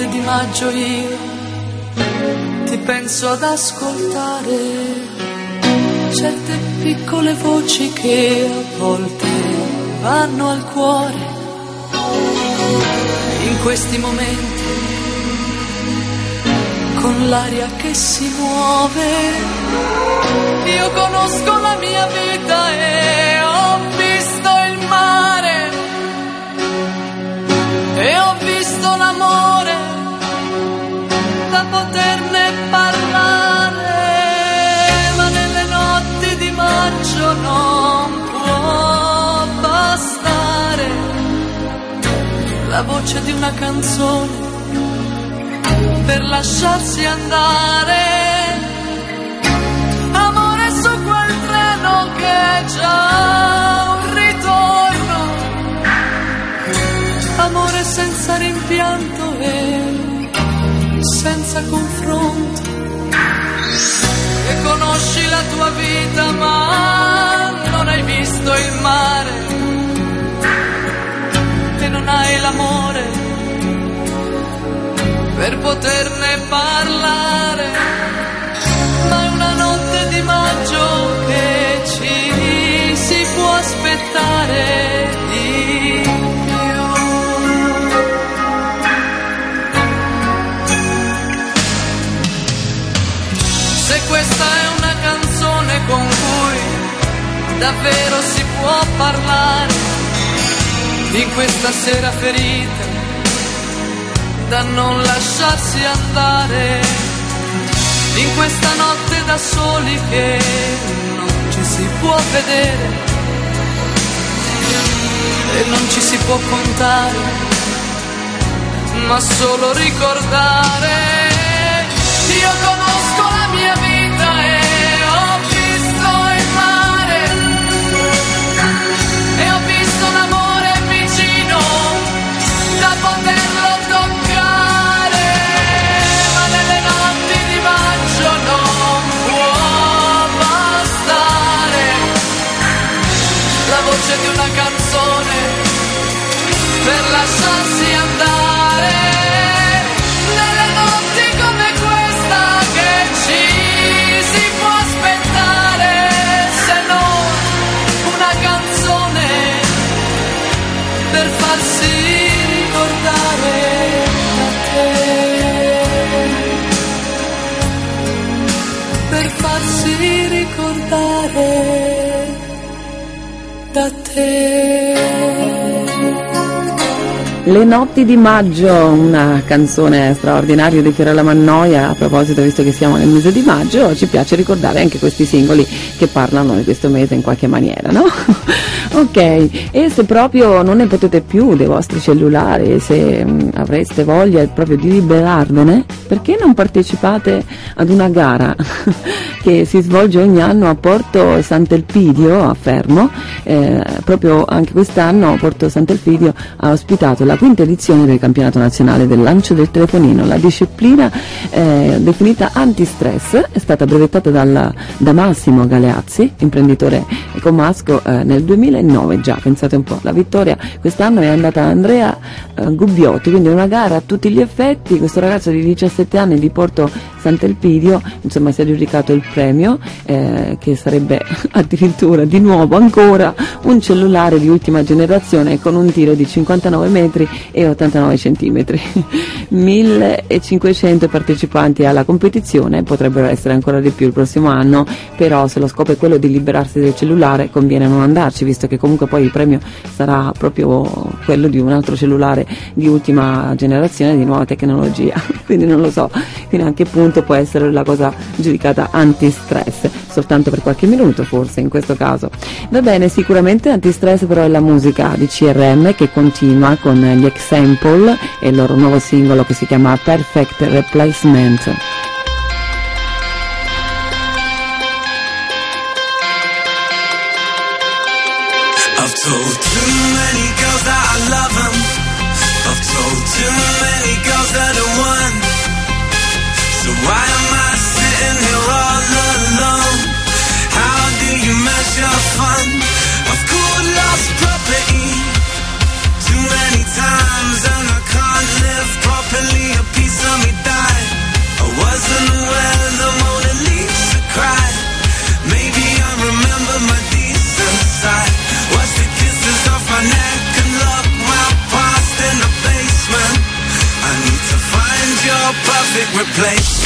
[SPEAKER 5] Notte di maggio io ti penso ad ascoltare certe piccole voci che a volte vanno al cuore, in questi momenti con l'aria che si muove. Io conosco la mia vita e ho visto il mare e ho visto l'amore poterne parlare, ma nelle notti di maggio non può bastare la voce di una canzone per lasciarsi andare. Amore su quel treno che è già un ritorno. Amore senza rimpianto e senza confronto. E conosci la tua vita ma non hai visto il mare. E non hai l'amore per poterne parlare. Ma è una notte di maggio che ci si può aspettare questa è una canzone con cui davvero si può parlare. In questa sera ferita da non lasciarsi andare. In questa notte da soli che non ci si può vedere. E non ci si può contare ma solo ricordare. Io conosco voce di una canzone per lasciarsi andare. Nelle notti come questa che ci si può aspettare se non una canzone per farsi ricordare da te. Per farsi ricordare
[SPEAKER 4] Le notti di maggio, una canzone straordinaria di Fiorella Mannoia, a proposito visto che siamo nel mese di maggio, ci piace ricordare anche questi singoli che parlano di questo mese in qualche maniera, no? Ok, e se proprio non ne potete più dei vostri cellulari, se mh, avreste voglia proprio di liberarvene, perché non partecipate ad una gara che si svolge ogni anno a Porto Sant'Elpidio, a Fermo, eh, proprio anche quest'anno Porto Sant'Elpidio ha ospitato la quinta edizione del campionato nazionale del lancio del telefonino. La disciplina eh, definita antistress è stata brevettata dal- da Massimo Galeazzi, imprenditore comasco, eh, nel 2009 già, pensate un po'. La vittoria quest'anno è andata a Andrea eh, Gubbiotti, quindi una gara a tutti gli effetti. Questo ragazzo di 17 anni di Porto Sant'Elpidio insomma si è aggiudicato il premio eh, che sarebbe addirittura di nuovo ancora un cellulare di ultima generazione con un tiro di 59 metri e 89 centimetri. 1500 partecipanti alla competizione potrebbero essere ancora di più il prossimo anno però se lo scopo è quello di liberarsi del cellulare conviene non andarci visto che comunque poi il premio sarà proprio quello di un altro cellulare di ultima generazione di nuova tecnologia. Quindi non lo so fino a che punto può essere la cosa giudicata anti-stress soltanto per qualche minuto forse in questo caso va bene sicuramente anti-stress però è la musica di CRM che continua con gli Example e il loro nuovo singolo che si chiama Perfect Replacement
[SPEAKER 13] told too many girls that I love them. I've told too many girls that I won. Why am I sitting here all alone? How do you measure fun? I've called lost property too many times and I can't live properly. A piece of me died. I wasn't the Mona Lisa. Maybe I remember my decent side. Watch the kisses off my neck and lock my past in the basement. I need to find your perfect replacement.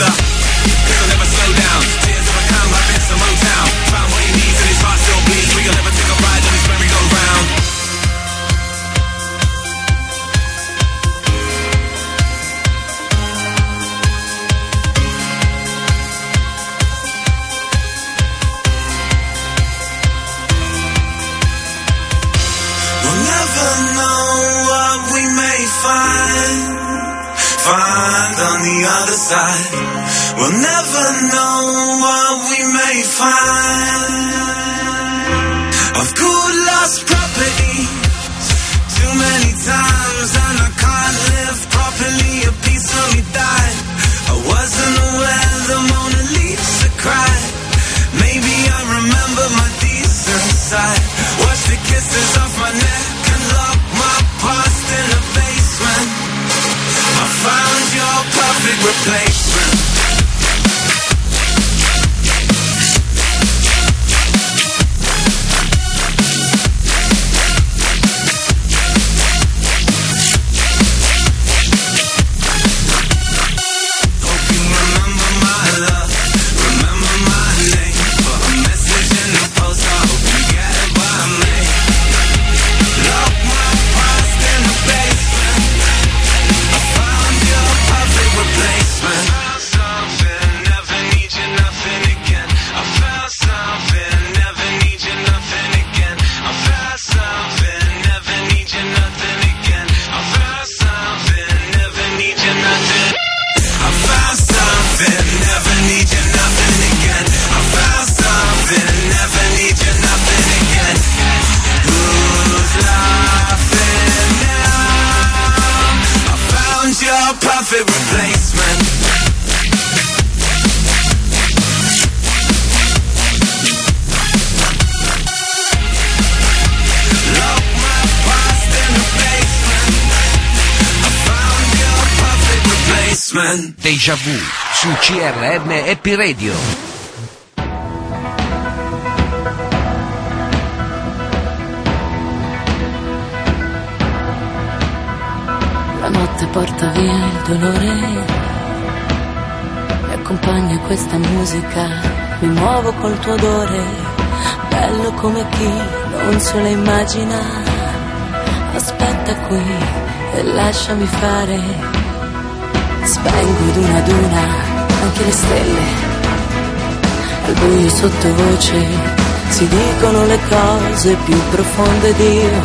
[SPEAKER 13] I'll never slow down. Tears I've Motown. What he needs and his heart still bleeds. We'll never take a ride on. We'll never know what we may find, find on the other side. We'll never know what we may find. Of good lost property, too many times and I can't live properly. A piece of me died. I wasn't aware the Mona Lisa cried. Maybe I remember my decent side. Perfect
[SPEAKER 1] CRM Happy Radio.
[SPEAKER 10] La notte porta via il dolore, mi accompagna questa musica, mi muovo col tuo odore, bello come chi non se lo immagina. Aspetta qui e lasciami fare, spengo ad una ad una anche le stelle, al buio sottovoce si dicono le cose più profonde di io,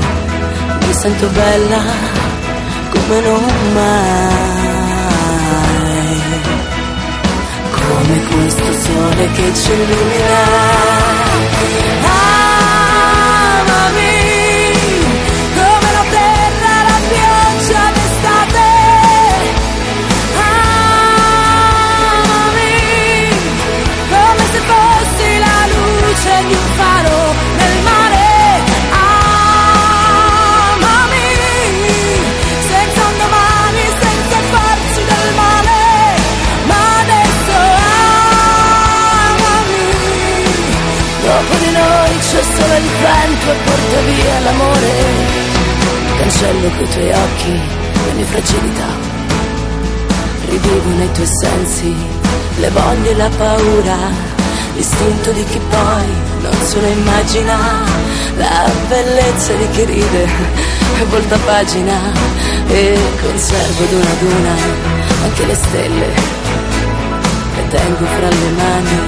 [SPEAKER 10] mi sento bella come non mai, come questo sole che ci illumina. Solo il vento e porta via l'amore. Cancello coi tuoi occhi le mie fragilità. Rivivo nei tuoi sensi le voglie e la paura, l'istinto di chi poi non se lo immagina, la bellezza di chi ride e volta pagina e conservo ad una ad una anche le stelle, le tengo fra le mani,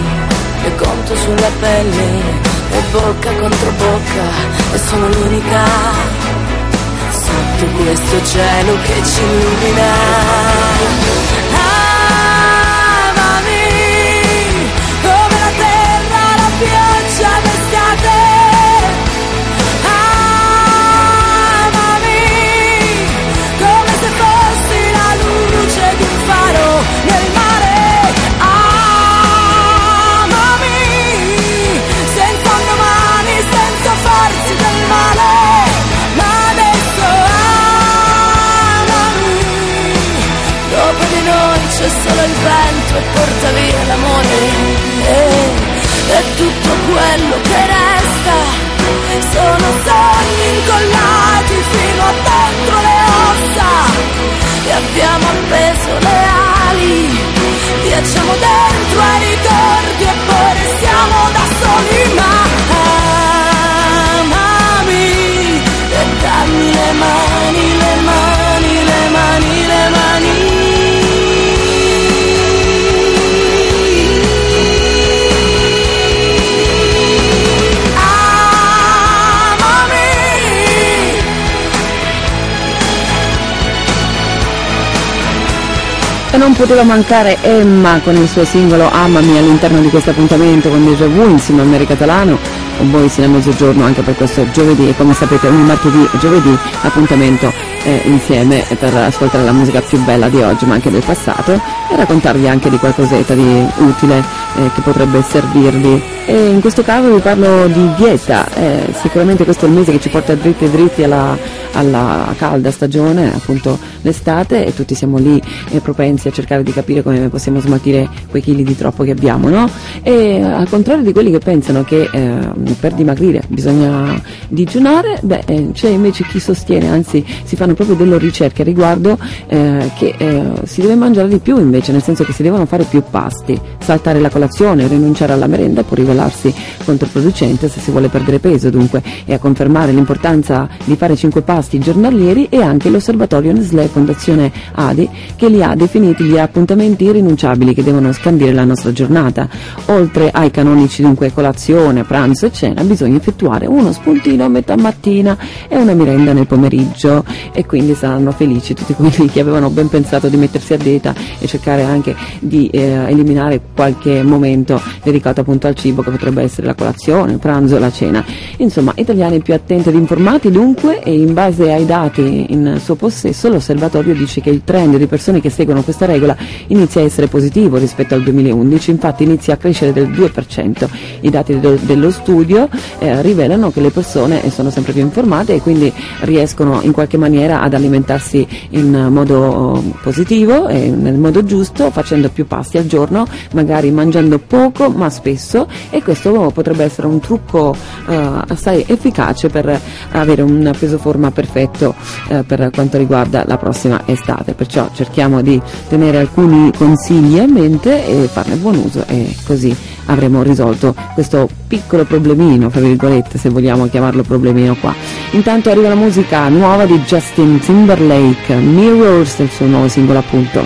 [SPEAKER 10] le conto sulla pelle e bocca contro bocca e sono l'unica sotto questo cielo che ci illumina. Amami come la terra, la pioggia e porta via l'amore. E, e tutto quello che resta. Sono sogni incollati fino a dentro le ossa. E abbiamo appeso le ali. Viaggiamo dentro ai ricordi e poi restiamo da soli. Ma amami e dammi le mani,
[SPEAKER 4] E non poteva mancare Emma con il suo singolo Amami all'interno di questo appuntamento con Deja Vu insieme a Mary Catalano. Con voi sino a mezzogiorno anche per questo giovedì. E come sapete ogni martedì e giovedì appuntamento eh, insieme per ascoltare la musica più bella di oggi ma anche del passato e raccontarvi anche di qualcosetta di utile eh, che potrebbe servirvi. E in questo caso vi parlo di dieta eh, sicuramente questo è il mese che ci porta dritti e dritti alla, alla calda stagione appunto l'estate e tutti siamo lì eh, propensi a cercare di capire come possiamo smaltire quei chili di troppo che abbiamo no? e al contrario di quelli che pensano che eh, per dimagrire bisogna digiunare beh eh, c'è invece chi sostiene anzi si fanno proprio delle ricerche a riguardo eh, che eh, si deve mangiare di più invece nel senso che si devono fare più pasti saltare la colazione rinunciare alla merenda può rivelarsi controproducente se si vuole perdere peso dunque e a confermare l'importanza di fare 5 pasti giornalieri e anche l'osservatorio Nestlé Fondazione ADI che li ha definiti gli appuntamenti irrinunciabili che devono scandire la nostra giornata oltre ai canonici dunque colazione, pranzo e cena bisogna effettuare uno spuntino a metà mattina e una merenda nel pomeriggio e quindi saranno felici tutti quelli che avevano ben pensato di mettersi a dieta e cercare anche di eh, eliminare qualche momento dedicato appunto al cibo che potrebbe essere la colazione, il pranzo, la cena. Insomma, italiani più attenti ed informati dunque e in base ai dati in suo possesso l'osservatorio dice che il trend di persone che seguono questa regola inizia a essere positivo rispetto al 2011, infatti inizia a crescere del 2%. I dati de- dello studio eh, rivelano che le persone sono sempre più informate e quindi riescono in qualche maniera ad alimentarsi in modo positivo e nel modo giusto, facendo più pasti al giorno, magari mangiando poco ma spesso e questo potrebbe essere un trucco eh, assai efficace per avere un peso forma perfetto eh, per quanto riguarda la prossima estate. Perciò cerchiamo di tenere alcuni consigli a mente e farne buon uso e così avremo risolto questo piccolo problemino, fra virgolette, se vogliamo chiamarlo problemino qua. Intanto arriva la musica nuova di Justin Timberlake, Mirrors, il suo nuovo singolo appunto.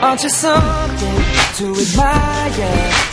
[SPEAKER 5] Aren't you something to admire?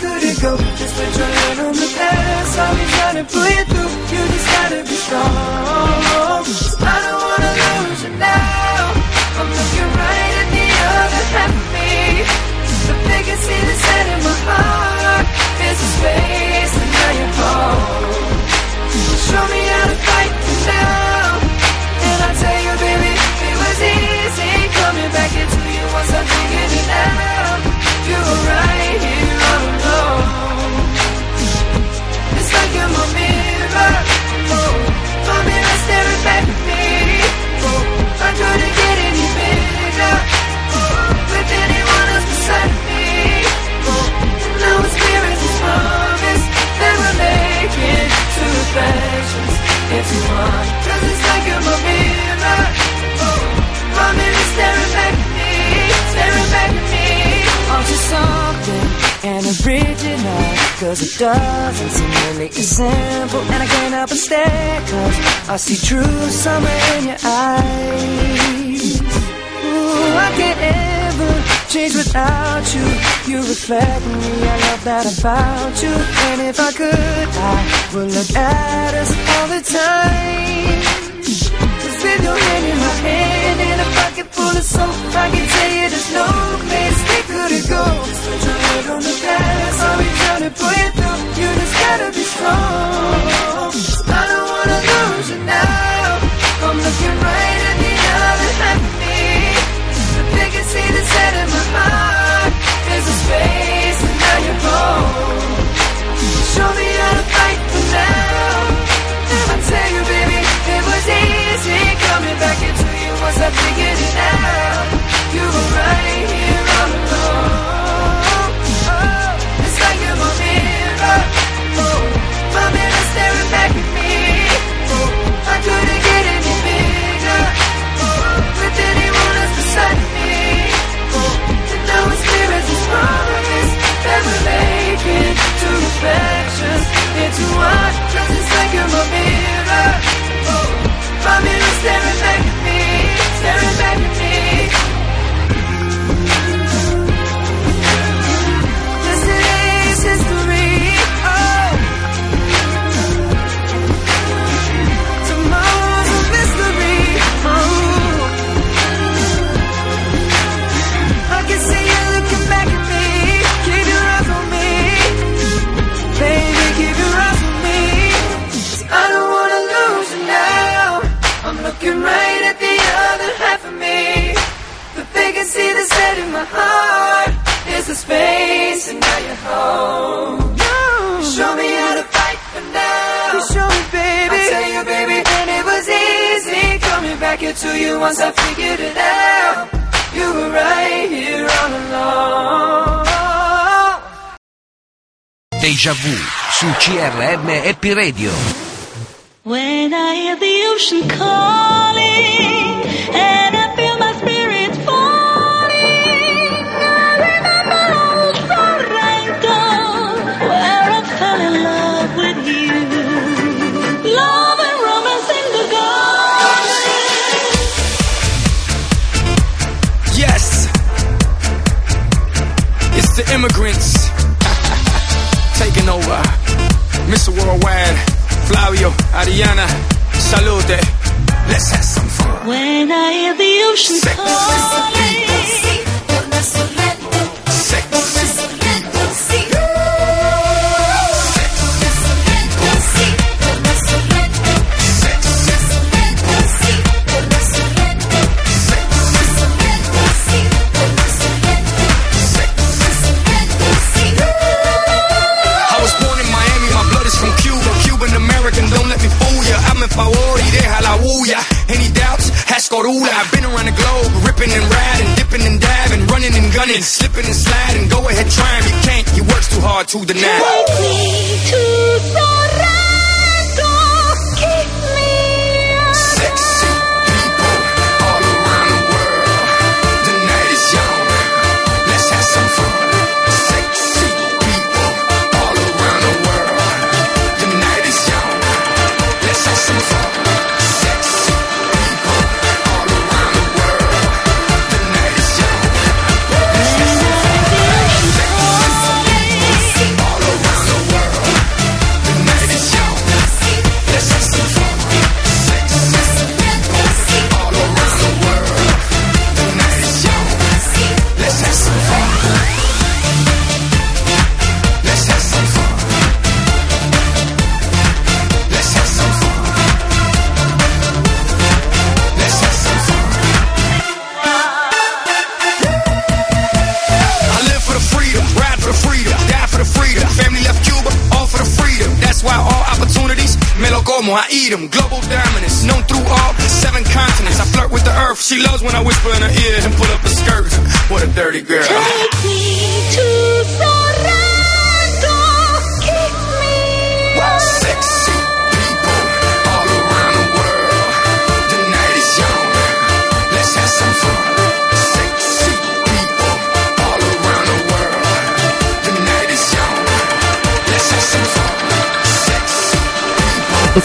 [SPEAKER 5] good to go. Just put your hand on the past. I'll be trying to pull you through. You just gotta be strong. I don't wanna lose you now. I'm looking right at the other half of me. But they can set in my heart. There's a space and now you're. Show me how to fight tonight. Cause it's like I'm mirror. Oh, staring back at me Staring back at me. Something and Cause it doesn't seem really as simple And I can't help but stare Cause I see truth somewhere in your eyes. Without you. You reflect me, I love that about you. And if I could, I would look at us all the time. Cause with your hand in my hand And a pocket full of soap. I can tell you there's no place we couldn't go put your head on the gas I'll be trying to pull you. Through You just gotta be strong. I don't wanna lose you now. I'm looking right see that's set in my heart There's a space and now you're Show me how to fight for now I tell you, baby, it was easy coming back into you once I figured it out. You were right here all. My mirror. Oh, my mirror staring back space, and now you're home. You show me how to fight for now. You show me, baby. I tell you, baby, and it was easy coming back into you once I figured it out. You were right here all along.
[SPEAKER 1] Deja vu su CRM Happy Radio.
[SPEAKER 15] When I hear the ocean calling and I feel
[SPEAKER 3] immigrants taking over. Mr. Worldwide, Flavio, Ariana, salute. Let's have some fun.
[SPEAKER 15] When I hear the ocean calling.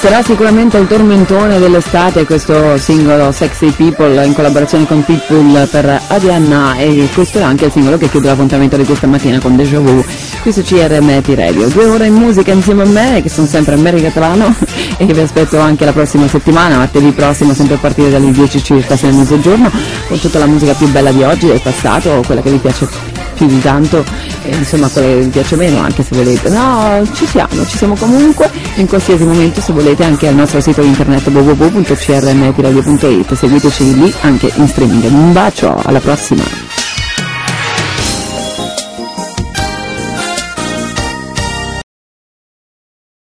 [SPEAKER 4] Sarà sicuramente il tormentone dell'estate questo singolo Sexy People in collaborazione con Pitbull per Arianna e questo è anche il singolo che chiude l'appuntamento di questa mattina con Deja Vu qui su CRMT Radio. Due ore in musica insieme a me che sono sempre America Catalano e vi aspetto anche la prossima settimana, martedì prossimo sempre a partire dalle 10 circa, se mezzogiorno, con tutta la musica più bella di oggi, del passato, quella che vi piace più di tanto, e insomma quella che vi piace meno anche se volete. No, ci siamo, ci siamo comunque in qualsiasi momento se volete anche al nostro sito internet www.crmtradio.it, seguiteci lì anche in streaming. Un bacio, alla prossima!